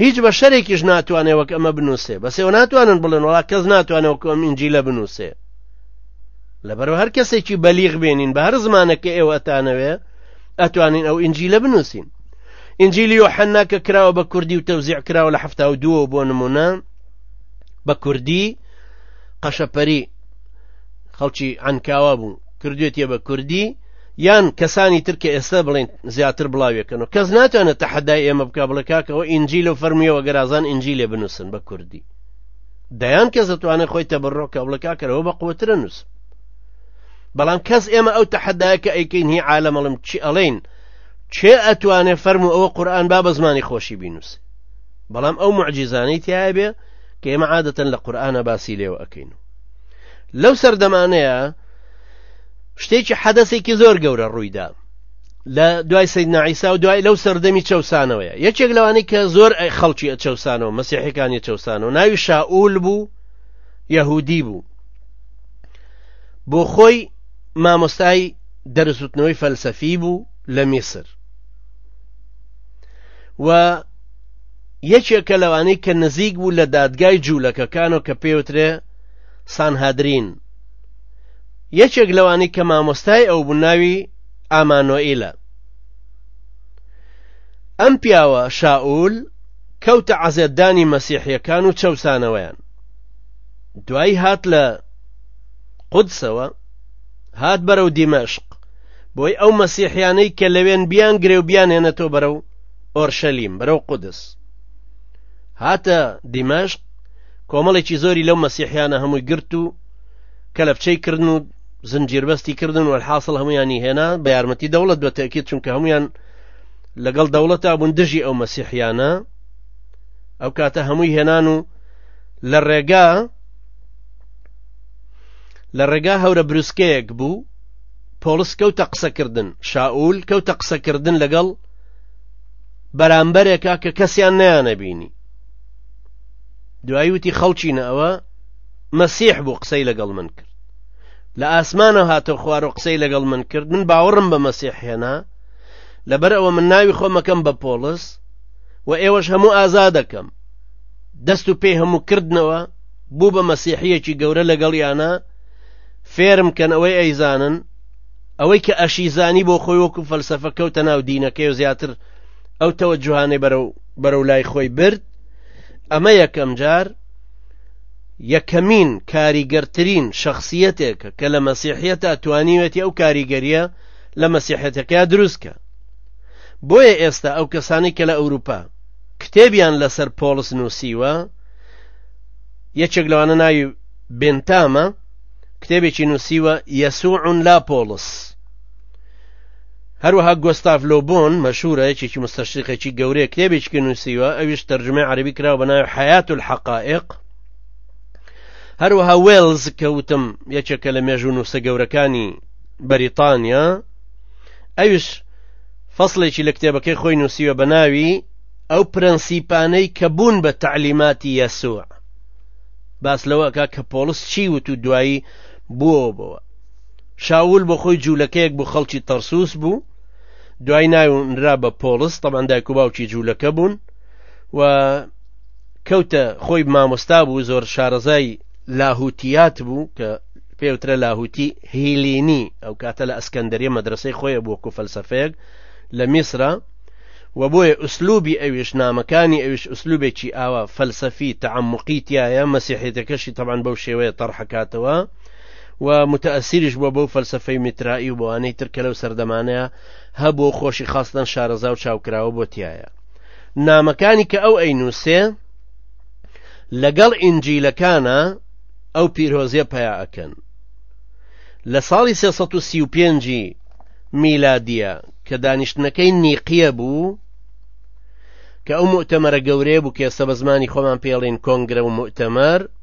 هیچ بە شەرێکیش ناتوانێت وەک ئەمە بنووسێ بەسێ و ناتوانن بڵێن وڵا کەس ناتوانێت وەکو ئەم ئینجی لە بنووسێ لەبەر هەر کەسێکی بەلیغ بێنین بە هەر زمانەکە ئێوە ئەتانەوێ ئەتوانین ئەو ئینجی لە بنووسین ئینجیلی و حەناکە کراوە بە کوردی و تەوزیع کراوە لە هەفتا و دووە بۆ نمونە بە کوردی قەشەپەری خەڵکی ئەنکاوا بوو کردوێتە بە کوردی یان کەسانی تر کە ئێستا بڵێن زیاتر بڵاوێکەن و کەس ناتوانێت تەحەدای ئێمە بک بڵێ کاکەەوە ئینجیل و فەرمیەوە گەرازان ئینجی لێ بنووسن بە کوردی دەیان کەس دەتوانێت خۆی تەبڕۆ کە بڵێ کاکەەوە بە قوترە نووس بەڵام کەس ئێمە ئەو تەحەدایەکە ئەیکەین هی عالەمەڵم چی ئەڵین چێ ئەتوانێ فەرم و ئەوە قورآان با بە زمانی خۆشی بینوس بەڵام ئەو معجیزانەی تایە بێ کە ئێمە عادەتەن لە قورآانە باسی لێوە ئەەکەین لەو سەردەمانەیە شتێکی حەدەسێکی زۆر گەورە ڕوویدا لە دوای سید نعیسا و دوای لەو سەردەمی چەسانەوەیە یەکێک لەوانی کە زۆر ئەی خەڵکی ئە چەسانەوە مەسیحەکانی چەسانەوە ناوی شاول بوو یەهودی بوو بۆ خۆی مامۆستای دەرسوتنەوەی فەلسەفی بوو لە میسر و یەکێکە لەوانەی کە نزیک بوو لە دادگای جوولەکەکان و کە پێوترێ سانهادرین یەکێک لەوانی کە مامۆستای ئەو بوو ناوی ئامانۆئیلە ئەم پیاوە شاول کەوتە عەزێتدانی مەسیحیەکان و چەوسانەوەیان دوایی هات لە قودسەوە هات بەرەو دیمەشق بۆی ئەو مەسیحیانەی کە لەوێن بیان گرێ و بیانێنەتەوە بەرەو ئۆرشەلیم بەرەو قودس هاتە دیمەشق کۆمەڵێکی زۆری لەو مەسیحیانە هەمووی گرت و کەلەپچەی کردن و زنجیربەستی کردن و الحاصل هەمویانی هێنا بە یارمەتی دەوڵەت بە تەکیت چونکە هەمویان لەگەڵ دەوڵەتا بوون دژی ئەو مەسیحیانە ئەو کاتە هەمووی هێنان و لە ڕێگا لە ڕێگا هەورە بروسکەیەک بوو پۆلس کەوتە قسەکردن شاول کەوتە قسەکردن لەگەڵ بەرامبەرێکا کە کەسیان نیانە بینی دوایی وتی خەڵچینە ئەوە مەسیح بوو قسەی لەگەڵ من کرد لە ئاسمانەوە هاتە خوار و قسەی لەگەڵ من کرد من باوەڕم بە مەسیح هێنا لەبەر ئەوە من ناوی خۆمەکەم بە پۆڵس و ئێوەش هەموو ئازا دەکەم دەست و پێی هەموو کردنەوە بوو بە مەسیحیەکی گەورە لەگەڵ یانە فێرم کەن ئەوەی ئەیزانن ئەوەی کە ئەشیزانی بۆ خۆی وەکو فەلسفە کەوتە ناو دینەکەی و زیاتر ئەو تەوە جوهانەی بەرەو بەرەو لای خۆی برد ئەمە یەکەم جار یەکەمین کاریگەرترین شخصیەتێکە کە لە مەسیحەتە توانیوێتی ئەو کاریگەریە لە مەسیحەتەکە دروستکە بۆیە ئێستا ئەو کەسانی کە لە ئەوروپا کتێبیان لەسەر پۆلس نووسیوە یەکێک لەوانە ناوی بنتامە کتێبێکی نووسیوە یەسوعون لا پۆلس هەروەها گۆستاف لۆبۆن مەشهورە یەکێکی مستەشریقێکی گەورەیە کتێبێکی نووسیوە ئەویش تەرجمەی عەربی کراوە بە ناوی حەیات الحقائق هەروەها وێلز کە وتم یەکێکە لە مێژوو نووسە گەورەکانی بەریتانیا ئەوش فەصلێکی لە کتێبەکەی خۆی نووسیوە بە ناوی ئەو پرەنسیپانەی کە بوون بە تعلیماتی یاسوع باس لەوەکە کە پۆلس چی وت و دوایی بووەوە بەوە شاول بۆ خۆی جوولەکەیەک بوو خەڵکی تەرسوس بوو دوای ناونرا بە پۆلس تەمان دایک و باوکی جوولەکە بوون و کەوتە خۆی مامۆستا بوو زۆر شارەزای لاهوتیات بوو کە پێوترە لاهوتی هیلینی ئەو کاتە لە ئەسکەندریە مەدرسەی خۆیە بووە و فەلسەفەیەک لە میسرە و بۆیە ئوسلوبی ئەویش نامەکانی ئەویش ئوسلوبێکی ئاوا فەلسەفی تعمقی تایە مەسیحێتەکەشی تەمان بەو شێوەیە تەرحکاتەوە و متەئەسیریش بووە بەو فەلسەفەی میترائی و بەوانەی تر کە لەو سەردەمانەیە هەبوو و خۆشی خاستەن شارەزا و چاوکراوە بۆ تایە نامەکانی کە ئەو ئەی نووسێ لەگەڵ ئینجیلەکانە ئەو پیرۆزیە پیا ئەکەن لە ساڵی 335 میلادیە کە دانیشتنەکەی نیقیە بوو کە ئەو مؤتەمەرە گەورەیە بوو کێسە بە زمانی خۆمان پێڵین کۆنگرە و مؤتەمەر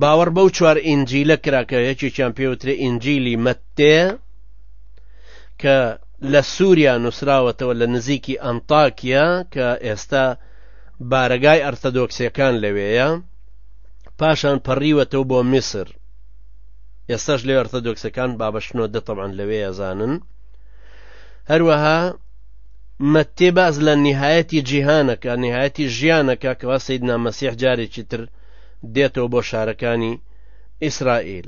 باوەڕ بەو چوار ئینجیلە کرا کە یەکێکیان پێوترێ ئینجیلی مەتێ کە لە سووریا نووسراوەتەوە لە نزیکی ئەنتاکیە کە ئێستا بارەگای ئەرتەدۆکسیەکان لەوێیە پاشان پەڕیوەتەوە بۆ میسر ئێستاش لێ ئەرتەدۆکسەکان بابەشنۆ دەتەمان لەوێ ئەزانن هەروەها مەتێ باز لە نهایەتی جیهانەکە نهایەتی ژیانەکە کەوا سیدنا مەسیح جارێکی تر دێتەوە بۆ شارەکانی ئیسرائیل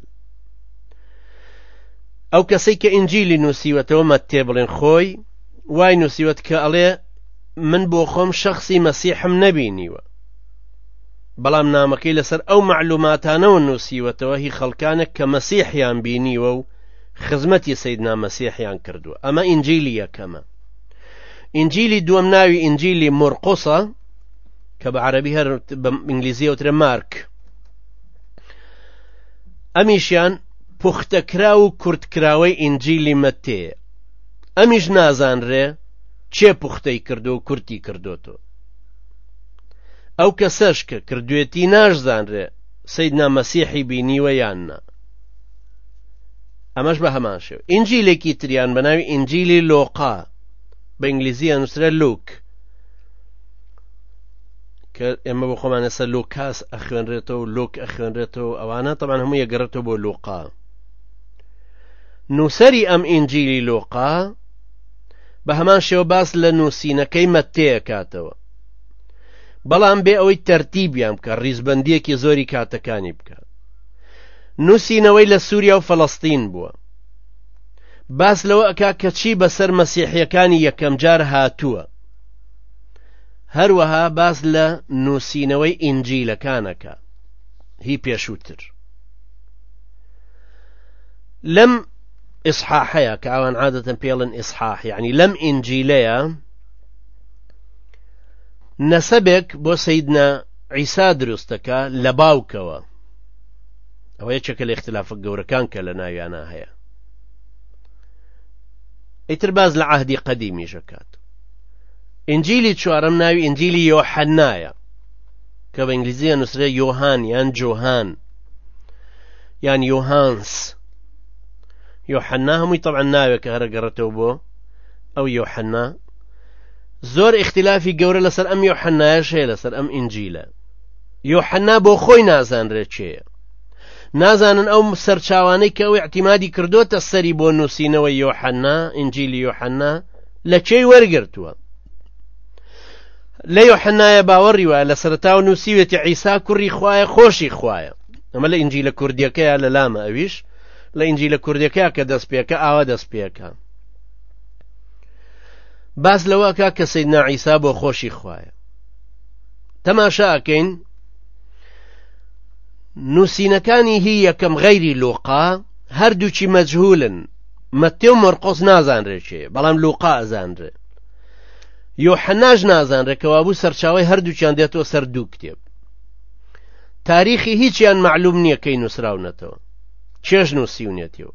ئەو کەسەی کە ئینجیلی نووسیوەتەوە مەتێ بڵێن خۆی وای نووسیوەت کە ئەڵێ من بۆ خۆم شخصی مەسیحم نەبینیوە بەڵام نامەکەی لەسەر ئەو معلوماتانەوە نووسیوەتەوە هی خەڵکانێک کە مەسیحیان بینیوە و خزمەتی سەیدنا مەسیحیان کردووە ئەمە ئینجیلی یەکەمە ئینجیلی دووەم ناوی ئینجیلی مرقۆسە کە بە عەربی هەر بە ئینگلیزی وترە مارک ئەمیشیان پوختەکرا و کورتکراوەی ئینجیلی مەتێ ئەمیش نازانرێ چێ پوختەی کردو و کورتی کردوتۆ ئەو کەسەش کە کردوێتی ناشزانرێ سید نامەسیحی بینیوە یاننا ئەمەش بە هەمان شێو ئینجیلێکی تریان بە ناوی ئینجیلی لۆقا بە ئینگلیزیە نووسرە لوک کە ئێمە بۆ خۆمان ئێستا لوکاس ئەخوێنرێتەوە لوک ئەخوێنرێتەوە ئەوانە تەمان هەموو یەگەڕێتەوە بۆ لوقا نووسری ئەم ئینجیلی لوقا بە هەمان شێوە باس لە نووسینەکەی مەتێکاتەوە بەڵام بێ ئەوەی تەرتیبیان بکە ڕیزبندیەکی زۆری کاتەکانی بکات نووسینەوەی لە سووریا و فەلەستین بووە باس لەوە ئەکا کە چی بەسەر مەسیحیەکانی یەکەمجار هاتووە هەروەها باس لە نووسینەوەی ئینجیلەکانەکە هی پێشووتر لەم ئیسحاحەیە کە ئەوان عادەتەن پێڵن ئیسحاح یعنی لەم ئینجیلەیە نەسەبێک بۆ سیدنا عیسا دروستەکە لە باوکەوە ئەوە یەکێکە لە اختلافە گەورەکان کە لە ناویانە هەیە ئیتر باز لە عهدی قەدیمیشەکات ئنجیلی چوارەم ناوی ئنجیلی یۆحەنایە کە بە ئینگلیزیە نووسرە یۆهان یان جۆهان یان یۆهانس یۆحەننا هەمووی تەعا ناوێکە هەرە گەڕێتەوە بۆ ئەو یۆحەننا زۆر اختلافی گەورە لەسەر ئەم یۆحەنایش هەیە لەسەر ئەم ئینجیلە یۆحەننا بۆ خۆی نازانرێت چێە نازانن ئەو سەرچاوانەی کە ئەوی احتیمادی کردوتە سەری بۆ نووسینەوە یۆحەننا ئنجیلی یۆحەننا لە چێی وەرگرتووە لە یۆحەنایە باوەڕی وایە لە سەرتا و نووسیوێتی عیسا کوڕی خوایە خۆشی خوایە ئەمە لە ئنجی لە کوردیەکەیە لە لامە ئەویش لە ئنجی لە کوردەکە کە دەست پێکە ئاوا دەست پێکە باس لەوەکە کە سید ناعیسا بۆ خۆشی خوایە تەماشاکەین نووسینەکانی هی یەکەم غەیری لوقا هەردووچی مەجهولن مەتێ و مەرقۆس نازانرێکێ بەڵام لوقا ئەزانرێ یۆحەناش نازانرێت کەوابوو سەرچاوی هەردووچیان دێتەوە سەر دوو کتێب تاریخی هیچیان معلوم نییە کەی نووسراونەتەوە چێژ نووسیونێتەوە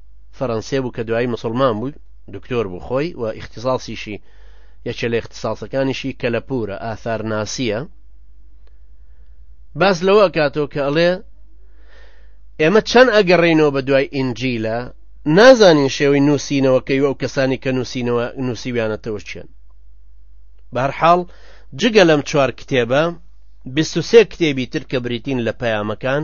فەرەنسێ بوو کە دوایی مسوڵمان بوو دکتۆر بوو خۆی و ئیختیساسیشی یەکێ لە ئیختیساسەکانیشی کەلەپورە ئاثارناسیە باس لەوە کاتۆ کە ئەڵێ ئێمە چەند ئەگەڕێینەوە بە دوای ئینجیلە نازانین شێوەی نووسینەوەکەی ئەو کەسانی کە نووسینەوە نووسیویانەتەوە چێن بەرحاڵ جگە لەم چوار کتێبە 23 کتێبی تر کە بریتین لە پەیامەکان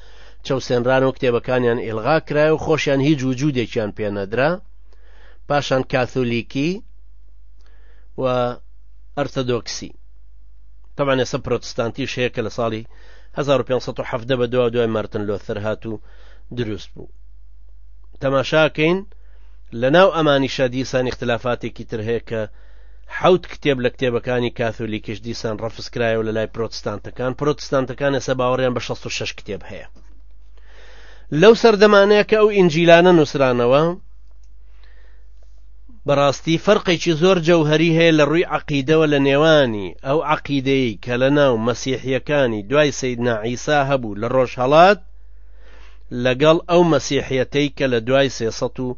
چەوسێنران و کتێبەکانیان ئیلغا کرای و خۆشیان هیچ وجودێکیان پێنەدرا پاشان کاثۆلیکی و ئەرتەدۆکسی طبعا ئێستا پرۆتستانتیش هەیە کە لە ساڵی 1570 بە دوا دوای مارتن لۆثر هات و دروست بوو تەماشاکەین لە ناو ئەمانیشە دیسان اختلافاتێکی تر هەیە کە حەوت کتێب لە کتێبەکانی کاثۆلیکش دیسان ڕەفز کرایەوە لە لای پرۆتستانتەکان پرۆتستانتەکان ئێستا باوەڕیان بە 66 کتێب هەیە لەو سەردەمانەیە کە ئەو ئینجیلانە نووسرانەوە بەڕاستی فەرقێکی زۆر جەوهری هەیە لە ڕووی عقیدەوە لە نێوانی ئەو عقیدەی کە لە ناو مەسیحیەکانی دوای سیدنا عیسا هەبوو لە ڕۆژهڵات لەگەڵ ئەو مەسیحەتەی کە لە دوای سێسە و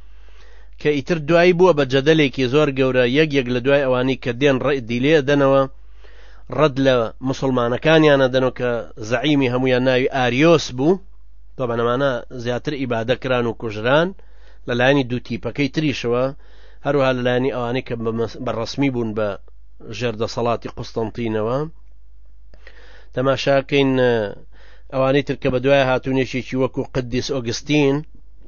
کە ئیتر دوایی بووە بە جەدەلێکی زۆر گەورە یەک یەک لە دوای ئەوانی کە دێن ڕێ دیلێ دەنەوە ڕەت لە مسلمانەکانیانە دەنەوە کە زەعیمی هەمویان ناوی ئاریۆس بوو تۆبەنەمانە زیاتر ئیبادەکران و کوژران لەلایەنی دوو تیپەکەی تریشەوە هەروها لەلایەنی ئەوانەی کە بە ڕسمی بوون بە ژێر دەسەڵاتی قوستنتینەوە تەماشاکەین ئەوانەی ترکە بە دوای هاتوونێکێکی وەکو قدیس ئۆگستین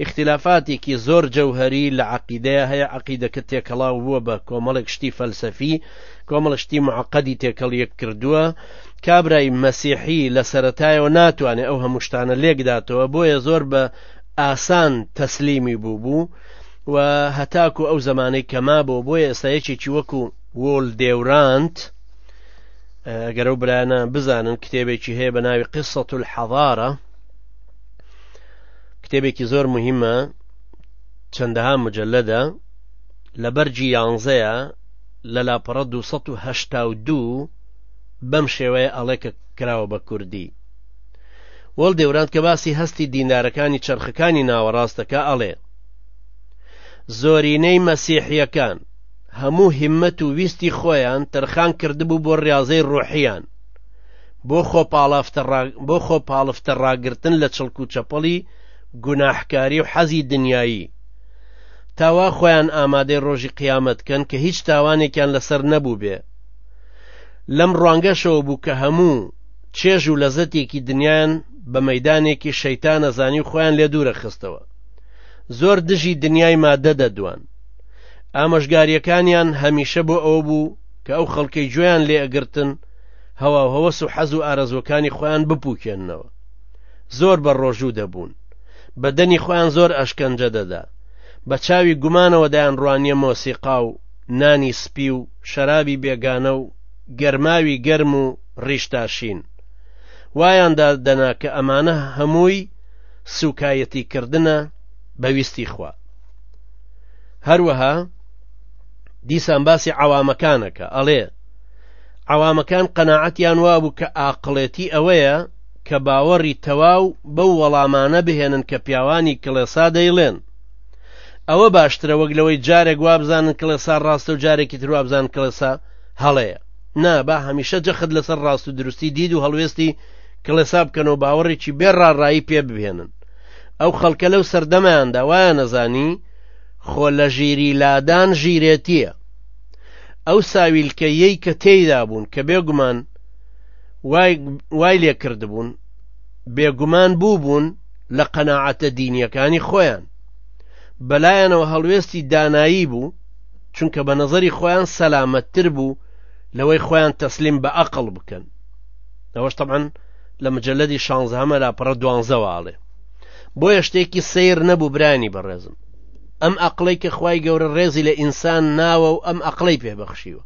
ئیختیلافاتێکی زۆر جەوهەری لە عەقیدەیا هەیە، عەقیدەکە تێکەڵاو بووە بە کۆمەڵێک شتی فەلسەفی، کۆمەڵێک شتی موعەقەدی تێکەڵ یەک کردووە، کابرای مەسیحی لە سەرەتایەوە ناتوانێ ئەو هەموو شتانە لێکداتەوە، بۆیە زۆر بە ئاسان تەسلیمی بووبوو و هەتاکوو ئەو زەمانەی کە مابوو، بۆیە ئێستا یەکێکی وەکو وۆل دێورانت، ئەگەر ئەو برایانە بزانن کتێبێکی هەیە بە ناوی قصة الحضارە، کتێبێکی زۆر مهمە چەندەها مجللەدا لە بەرجی یانزەیە لە لاپەڕە 1970 بەم شێوەیە ئەڵێ کە کراوە بە کوردی وەڵ دێورانت کە باسی هەستی دینارەکانی چرخەکانی ناوەڕاستەکە ئەڵێ زۆرینەی مەسیحیەکان هەموو هیممەت و ویستی خۆیان تەرخان کردبوو بۆ ڕاضەی ڕۆحیان بۆ خۆ پاڵفتە ڕاگرتن لە چڵک و چەپڵی گوناحکاری و حەزی دنیایی، تا وا خۆیان ئامادەی ڕۆژی قیامەت کەن کە هیچ تاوانێکیان لەسەر نەبووبێ، لەم ڕوانگەشەوە بوو کە هەموو چێژ و لەزەتێکی دنیایان بە مەیدانێکی شەیتانە زانی و خۆیان لێ دوورە خستەوە. زۆر دژی دنیای ماددە دەدوان. ئامۆژگارییەکانیان هەمیشە بۆ ئەوە بوو کە ئەو خەڵکەی گوێیان لێ ئەگرتن، هەواو هەوەس و حەز و ئارەزوەکانی خۆیان بپوکێننەوە زۆر بە ڕۆژوو دەبوون بەدەنی خۆیان زۆر ئەشکەنجە دەدا بە چاوی گومانەوە دایان ڕوانیە مۆسیقا و نانی سپی و شەرابی بێگانە و گەرماوی گەرم و ڕیشتاشین وایاندا دەنا کە ئەمانە هەمووی سوکایەتی کردنە بەویستی خوا هەروەها دیسان باسی عوامەکانەکە ئەڵێ عوامەکان قەناعەتیان وابوو کە ئاقڵێتی ئەوەیە کە باوەڕی تەواو بەو وەڵامانە بهێنن کە پیاوانی کڵێسا دەیڵێن ئەوە باشترە وەک لەوەی جارێک وابزانن کڵێسا ڕاستە و جارێکی تر وابزان کڵێسا هەڵەیە نا با هەمیشە جەخت لەسەر ڕاست و دروستی دید و هەڵوێستی کڵێسا بکەن و باوەڕێکی بێ ڕاڕایی پێ ببێنن ئەو خەڵکە لەو سەردەمەیاندا وایە نەزانی خۆ لە ژیری لادان ژیرێتیە ئەو ساویلکە یەی کە تێیدا بوون کە بێگومان وای لێ کردبوون بێگومان بوو بوون لە قەنەعەتە دینیەکانی خۆیان بەلایەنەوە هەڵوێستی دانایی بوو چونکە بە نەزەری خۆیان سەلامەتتر بوو لەوەی خۆیان تەسلیم بە ئەقل بکەن ئەوەش تەعاان لە مجللەدی شانزهمە لاپەڕە دوانزەواڵێ بۆیە شتێکی سیر نەبوو برانی بەڕێزم ئەم ئەقلەی کە خوای گەورە ڕێزی لە ئینسان ناوە و ئەم ئەقلەی پێبەخشیوە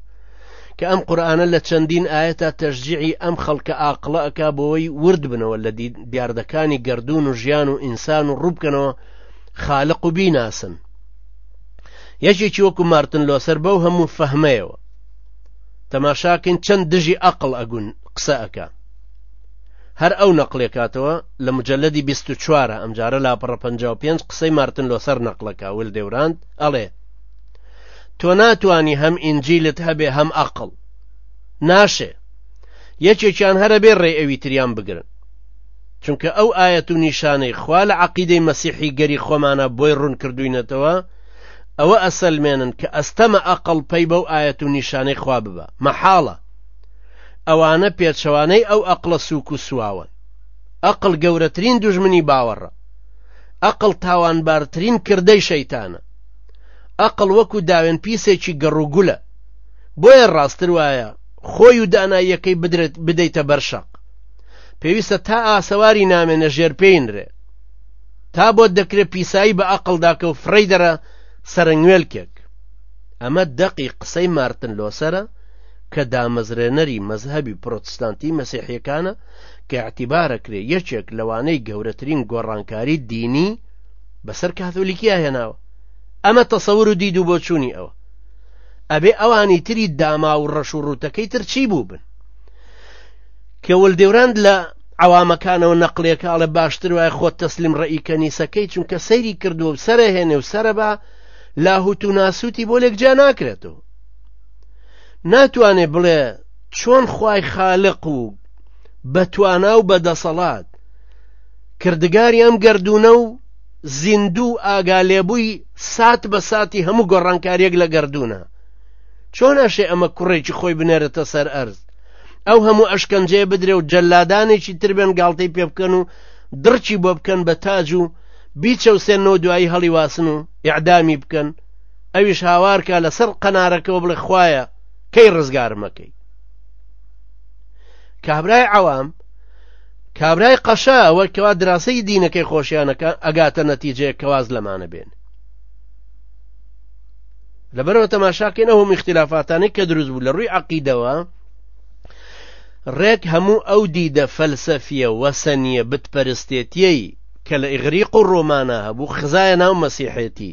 کە ئەم قورآانە لە چەندین ئاەتا تەشجیعی ئەم خەڵکە ئاقلە ئەک بۆی ورد بنەوە لە دیاردەکانی گردردون و ژیان و ئینسان و ڕووبکەنەوە خالق و بیناسن یەکێکی وەکو مارتن لۆسەر بەو هەموو فەهمەیەوە تەماشاکەین چەند دژی ئەقل ئەگون قسە ئەکە هەر ئەو نەقڵیەکاتەوە لە مجەلەدی بیست و چوارە ئەمجارە لاپەڕە پەنجا و پێنج قسەی مارتن لۆسەر نەقڵەکا ویل دێوراند ئەڵێ تۆ ناتوانی هەم ئینجیلت هەبێ هەم ئەقڵ ناشێ یەکێکیان هەرە بێ ڕێ ئەوی تریان بگرن چونکە ئەو ئاەت و نیشانەی خوا لە عقیدەی مەسیحی گەری خۆمانە بۆی ڕوون کردوینەتەوە ئەوە ئەسەلمێنن کە ئەستەمە ئەقل پەی بەو ئاەت و نیشانەی خوا ببە مەحاڵە ئەوانە پێچەوانەی ئەو ئەقڵە سوک و سواون ئەقڵ گەورەترین دژمنی باوەڕە ئەقڵ تاوانبارترین کردەی شەیتانە ئەقڵ وەکو داوێن پیسێکی گەڕوگولە بۆیە ڕاستتر وایە خۆی و داناییەکەی بدرێت بدەیتە بەرشەق پێویستە تا ئاسەواری نامێنە ژێر پێینرێ تا بۆ دەکرێت پیسایی بە ئەقلداکە و فڕی دەرە سەرنگوێلکێک ئەمە دەقی قسەی مارتن لۆسەرە کە دامەزرێنەری مەزهەبی پرۆتستانتی مەسیحیەکانە کە اعتیبارەکرێ یەکێک لەوانەی گەورەترین گۆڕانکاری دینی بەسەر کاتۆلیکیا هێناوە ئەمە تەسەور و دید و بۆچوونی ئەوە ئەبێ ئەوانی تری داما و ڕەش و ڕوتەکەی تر چی بوو بن کە ولدێوراند لە عوامەکانەوە نەقلێکاڵە باشتر وای خۆت تەسلیم ڕێی کەنیسەکەی چونکە سەیری کردووە و سەرهێنێ و سەرە بە لاهوت و ناسووتی بۆ لێک جیا ناکرێتەوە ناتوانێ بڵێ چۆن خوای خالق و بەتوانا و بەدەسەڵات کردگاری ئەم گردونە و زیندوو ئاگا لێبووی سات بە ساتی هەموو گۆڕانکاریەک لە گردونە چۆن ئەشێ ئەمە کوڕێکی خۆی بنێرێتە سەر ئەرز ئەو هەموو ئەشکەنجەیە بدرێ و جەلادانێکی تربێن گاڵتەی پێ بکەن و دڕکی بۆ بکەن بە تاج و بیچەوسێنەوە دوایی هەڵیواسن و یعدامی بکەن ئەویش هاوارکە لەسەر قەنارەکەەوە بڵێ خویە کەی ڕزگارمەکەی کابرای عوام کابرای قەشە ئەوەی کەوا دراسی دینەکەی خۆشیانەکە ئەگاتە نەتیجەیە کەواز لەمانە بێن لەبەرەوە تەماشاکەین ئەو میختلافاتانی کە دروست بوو لە ڕووی عقیدەوە ڕێک هەموو ئەو دیدە فەلسەفیە وەسەنیە بتپەرستێتیەی کە لە ئیغریق و ڕۆمانە هەبوو خزایە ناو مەسیحێتی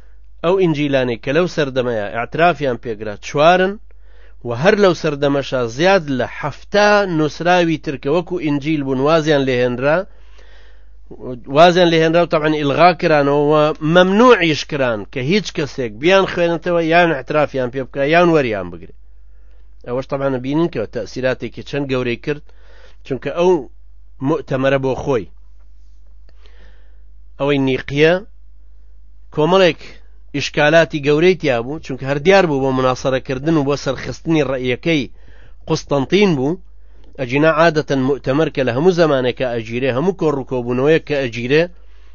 ئەو ئینجیلانەی کە لەو سەردەمەیە ئاعترافیان پێگرا چوارن و هەر لەو سەردەمەشا زیاد لە حەفتا نووسراوی ترکە وەکو ئینجیل بوون وازیان لێهێنرا وازیان لێهێنرا و تەعەن ئیلغا کرانەوە و مەمنوعیش کران کە هیچ کەسێک بیان خوێنێتەوە یان احترافیان پێ بکە یان وەریان بگرێت ئەوەش تەمانە بینین کە تەسیراتێکی چەند گەورەی کرد چونکە ئەو تەمەرە بۆ خۆی ئەوەی نیقیە کۆمەڵێک ئیشکالاتی گەورەی تیا بوو چونکە هەر دیار بوو بۆ مناسەرەکردن و بۆ سەرخستنی ڕێیەکەی قوستنتین بوو ئەجینا عادەتەن مؤتەمەر کە لە هەموو زمانێکە ئەگیرێ هەموو کۆڕ و کۆبوونەوەیە کە ئەگیرێ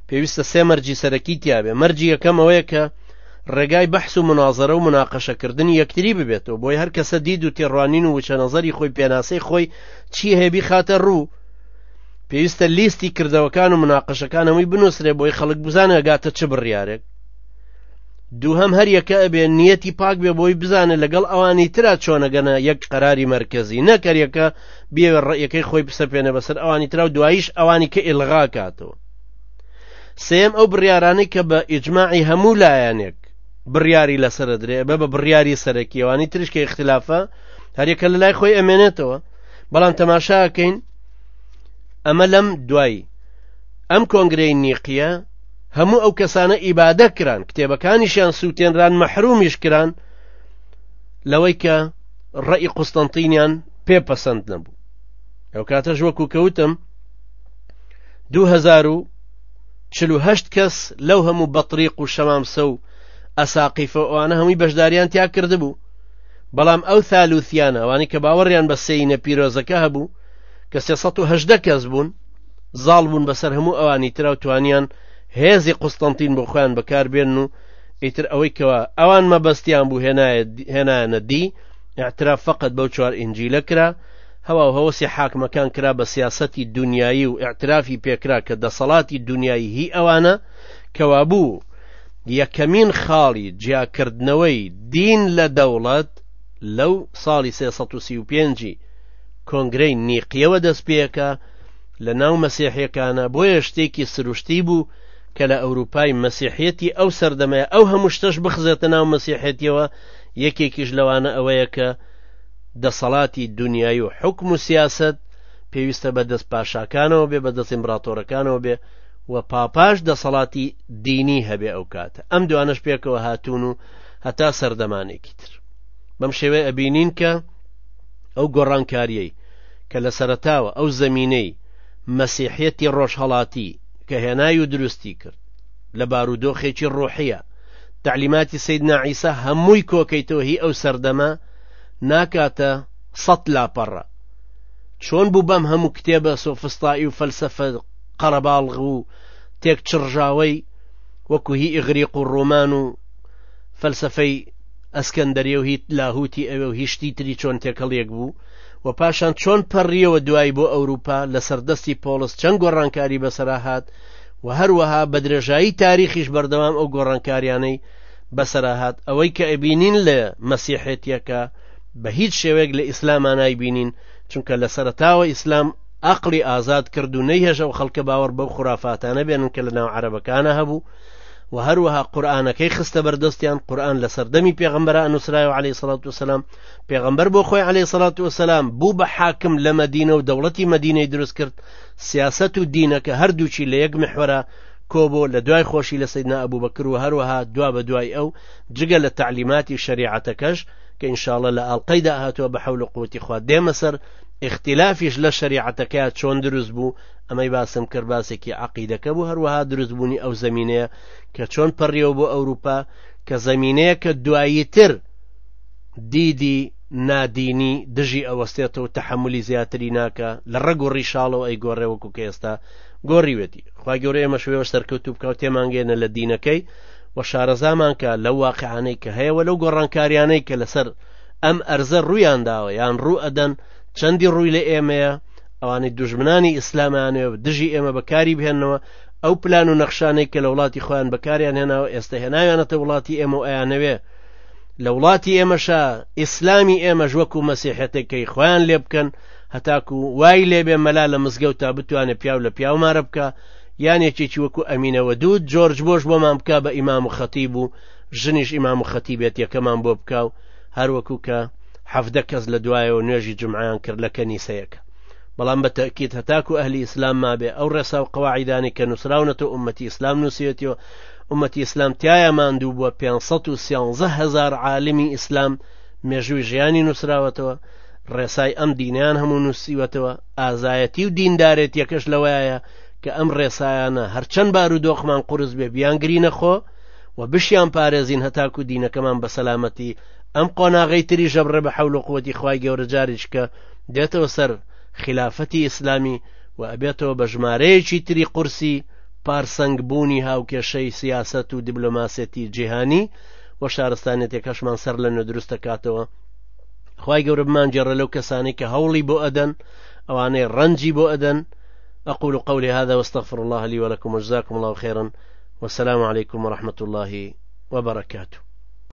پێویستە سێ مەرجی سەرەکی تیاابێ مەرجی یەکەم ئەوەیە کە ڕێگای بەحس و مناظرە و مناقەشەکردنی یەکتری ببێتەوە بۆی هەر کەسە دید و تێڕوانین و وچە نەزەری خۆی پێناسەی خۆی چی هێبی خاتە ڕوو پێویستە لیستی کردەوەکان و مناقەشەکان هەمووی بنووسرێ بۆی خەڵک بزانە گاتە چ بڕیارێک دووهم هەر یەکە ئەبێ نیەتی پاک بێ بۆی بزانە لەگەڵ ئەوانی تررا چۆنەگەنە یەک قەراری مرکزی نەکەریەکە بێ ڕێەکەی خۆی بسەپێنە بەسەر ئەوانی تررا و دوایش ئەوانی کە ئێلغا کاتەوە سێم ئەو بڕیارانەی کە بە ئیجمماعی هەموو لایەنێک بڕیاری لەسرە درێ بە بە بڕیاری سەرەکیەوانی تریشکە اختلافە هەرێکە لە لای خۆی ئەمێنێتەوە بەڵام تەماشاکەین ئەمە لەم دوای ئەم کۆنگرەی نیقیە هەموو ئەو کەسانە ئیبادە کران کتێبەکانیشیان سووتێنران مەحرومیش کران لەوەی کە ڕێی قوستنتینیان پێ پەسەند نەبوو ئەو کاتەش وەکو کەوتم 2048 کەس لەو هەموو بەطریق و شەمامسە و ئەساقیفە ئەوانە هەمووی بەشداریان تیا کردبوو بەڵام ئەو ثالوثیانە ئەوانەی کە باوەڕیان بە سێینە پیرۆزەکە هەبوو کە سێ سەد و هەژدە کەس بوون زاڵ بوون بەسەر هەموو ئەوانی ترا و توانیان هێزی قوستەنتین بۆ خۆیان بەکاربێن و ئیتر ئەوەی کەەوە ئەوان مەبەستیان بوو هێنایەنە دی اعتراف فقط بەو چوار ئینجیلە کرا هەوا و هەوەسی حاکمەکان کرا بە سیاسەتی دنیایی و اعترافی پێکرا کە دەسەڵاتی دنیایی هی ئەوانە کەوابوو یەکەمین خاڵی جیاکردنەوەی دین لە دەوڵەت لەو ساڵی سێ سەد و سی و پێنجی کۆنگرەی نیقیەوە دەستپێکە لە ناو مەسیحیەکانە بۆیە شتێکی سروشتی بوو کە لە ئەوروپای مەسیحەتی ئەو سەردەمەیە ئەو هەموو شتەش بخزێتە ناو مەسیحەتیەوە یەکێکیش لەوانە ئەوەیە کە دەسەڵاتی دنیای و حکم و سیاست پێویستە بە دەست پاشاکانەوە بێ بە دەست ئیمبراتۆرەکانەوە بێ و پاپاش دەسەڵاتی دینی هەبێ ئەو کاتە ئەم دوانش پێکەوە هاتوون و هەتا سەردەمانێکی تر بەم شێوەیە ئەبینین کە ئەو گۆڕانکاریەی کە لە سەرتاوە ئەو زمینەی مەسیحەتی ڕۆژهڵاتی کە هێنای و دروستی کرد لە بارودۆخێکی ڕۆحیە تعلیماتی سید ناعیسا هەمووی کۆکەیتەوە هی ئەو سەردەمە ناکاتە سەد لاپەڕە چۆن بوو بەم هەموو کتێبە سۆفستایی و فەلسفە قەرەباڵغ و تێکچڕژاوەی وەکو هی ئیغریق و ڕۆمان و فەلسەفەی ئەسکەندەریە و هیت لاهوتی ئەوێ و هیشتی تری چۆن تێکەڵ یەک بوو و پاشان چۆن پەڕیەوە دوایی بۆ ئەوروپا لە سەردەستی پۆڵس چەند گۆڕانکاری بەسەرا هاات و هەروەها بە درێژایی تاریخیش بەردەوام ئەو گۆڕانکاریانەی بەسەرا هاات ئەوەی کە ئەبینین لە مەسیحێتیەکە بە هیچ شێوەیەک لە ئیسلاما نایبینین چونکە لە سەرتاوە ئیسلام ئەقڵی ئازاد کرد و نەیهێشت ئەو خەڵکە باوەڕ بەو خورافاتانە بێنن کە لە ناو عەرەبەکانە هەبوو و هەروەها قورئانەکەی خستە بەردەستیان قورئان لە سەردەمی پێغەمبەرە نووسرای و عەلەیهی سەڵات وسەلام پێغەمبەر بۆ خۆی عەلەیهی سەڵات وسەلام بوو بە حاکم لە مەدینە و دەوڵەتی مەدینەی دروست کرد سیاست و دینەکە هەردووچی لە یەک محوەرە کۆبۆ لە دوای خۆشی لە سیدنا ئەبوو بەکر و هەروەها دوا بە دوای ئەو جگە لە تعلیماتی شریعەتەکەش کە ئینشاالله لە ئاڵلقەی داهاتوە بە حەول و قوتی خوا دێمە سەر ئیختیلافیش لە شەریعەتەکەیا چۆن دروست بوو ئەمەی باسم کرد باسێکی عەقیدەکە بوو هەروەها دروستبوونی ئەو زەمینەیە کە چۆن پەڕیەوە بۆ ئەوروپا کە زەمینەیە کە دوایی تر دیدی نادینی دژی ئەوەستێت و تحملی زیاتری ناکە لە ڕەگ و ڕیشاڵەوە ئەی گۆڕێوەکو کە ئێستا گۆڕیوێتی خوا گەورە ئێمە شوێوە سەرکەوت و بکەوت تێمانگەێنە لە دینەکەی و شارەزامانکە لەو واقعانەی کە هەیەوە لەو گۆڕانکاریانەی کە لەسەر ئەم ئەرزە ڕوویان داوە یان ڕوو ئەدەن چەندی ڕووی لە ئێمەیە ئەوانەی دوژمنانی ئیسلامانەوە دژی ئێمە بەکاری بهێنەوە ئەو پلان و نەخشانەی کە لە وڵاتی خۆیان بەکاریان هێناوە ئێستا هێناویانەتە وڵاتی ئێمە و ئەیانەوێ لە وڵاتی ئێمەشە ئیسلامی ئێمەش وەکو مەسیحەتەکەی خۆیان لێ بکەن هەتاکو وای لێبێ مەلا لە مزگەوت تا بتوانێت پیاو لە پیاومارە بکە یان یەکێکی وەکو ئەمینەوە دوود جۆرج بۆش بۆمان بکە بە ئیمام و خەتی بوو ژنیش ئیمام و خەتیبێت یەکەمان بۆ بکا و هەروەکو کە حەفدە کەس لە دوایەوە نوێژی جمعیان کرد لە کەنیسەیەکە بەڵام بە تەکیت هەتاکو ئەهلی ئیسلام مابێ ئەو ڕێسا و قەواعیدانی کە نووسراونەتەوە ئومەتی ئیسلام نووسێتیەوە ئومەتی ئیسلام تایە ماندوو بووە 513 هزار عالمی ئیسلام مێژووی ژیانی نووسراوەتەوە ڕێسای ئەم دینیان هەموو نووسیوەتەوە ئازایەتی و دیندارێتیەکەش لەوەیە کە ئەم ڕێسایانە هەرچەند بارودۆخمان قورس بێ بیان گرینە خۆ و بشیان پارێزین هەتاکو دینەکەمان بە سەلامەتی ئەم قۆناغەی تری ژەبڕێ بە حەول و قوەتی خوای گەورە جاریچکە دێتەوە سەر خلافەتی ئیسلامی و ئەبێتەوە بە ژمارەیەکی تری قورسی پارسەنگ بوونی هاوکێشەی سیاست و دیبلۆماسێتی جیهانی و شارستانێتێکەشمان سەر لە نوێ دروست دەکاتەوە خی گەورە بمانجێڕە لەو کەسانی کە هەوڵی بۆ ئەدەن ئەوانەی ڕەنجی بۆ ئەدەن أقول قولي هذا واستغفر الله لي ولكم وجزاكم الله خيرا والسلام عليكم ورحمة الله وبركاته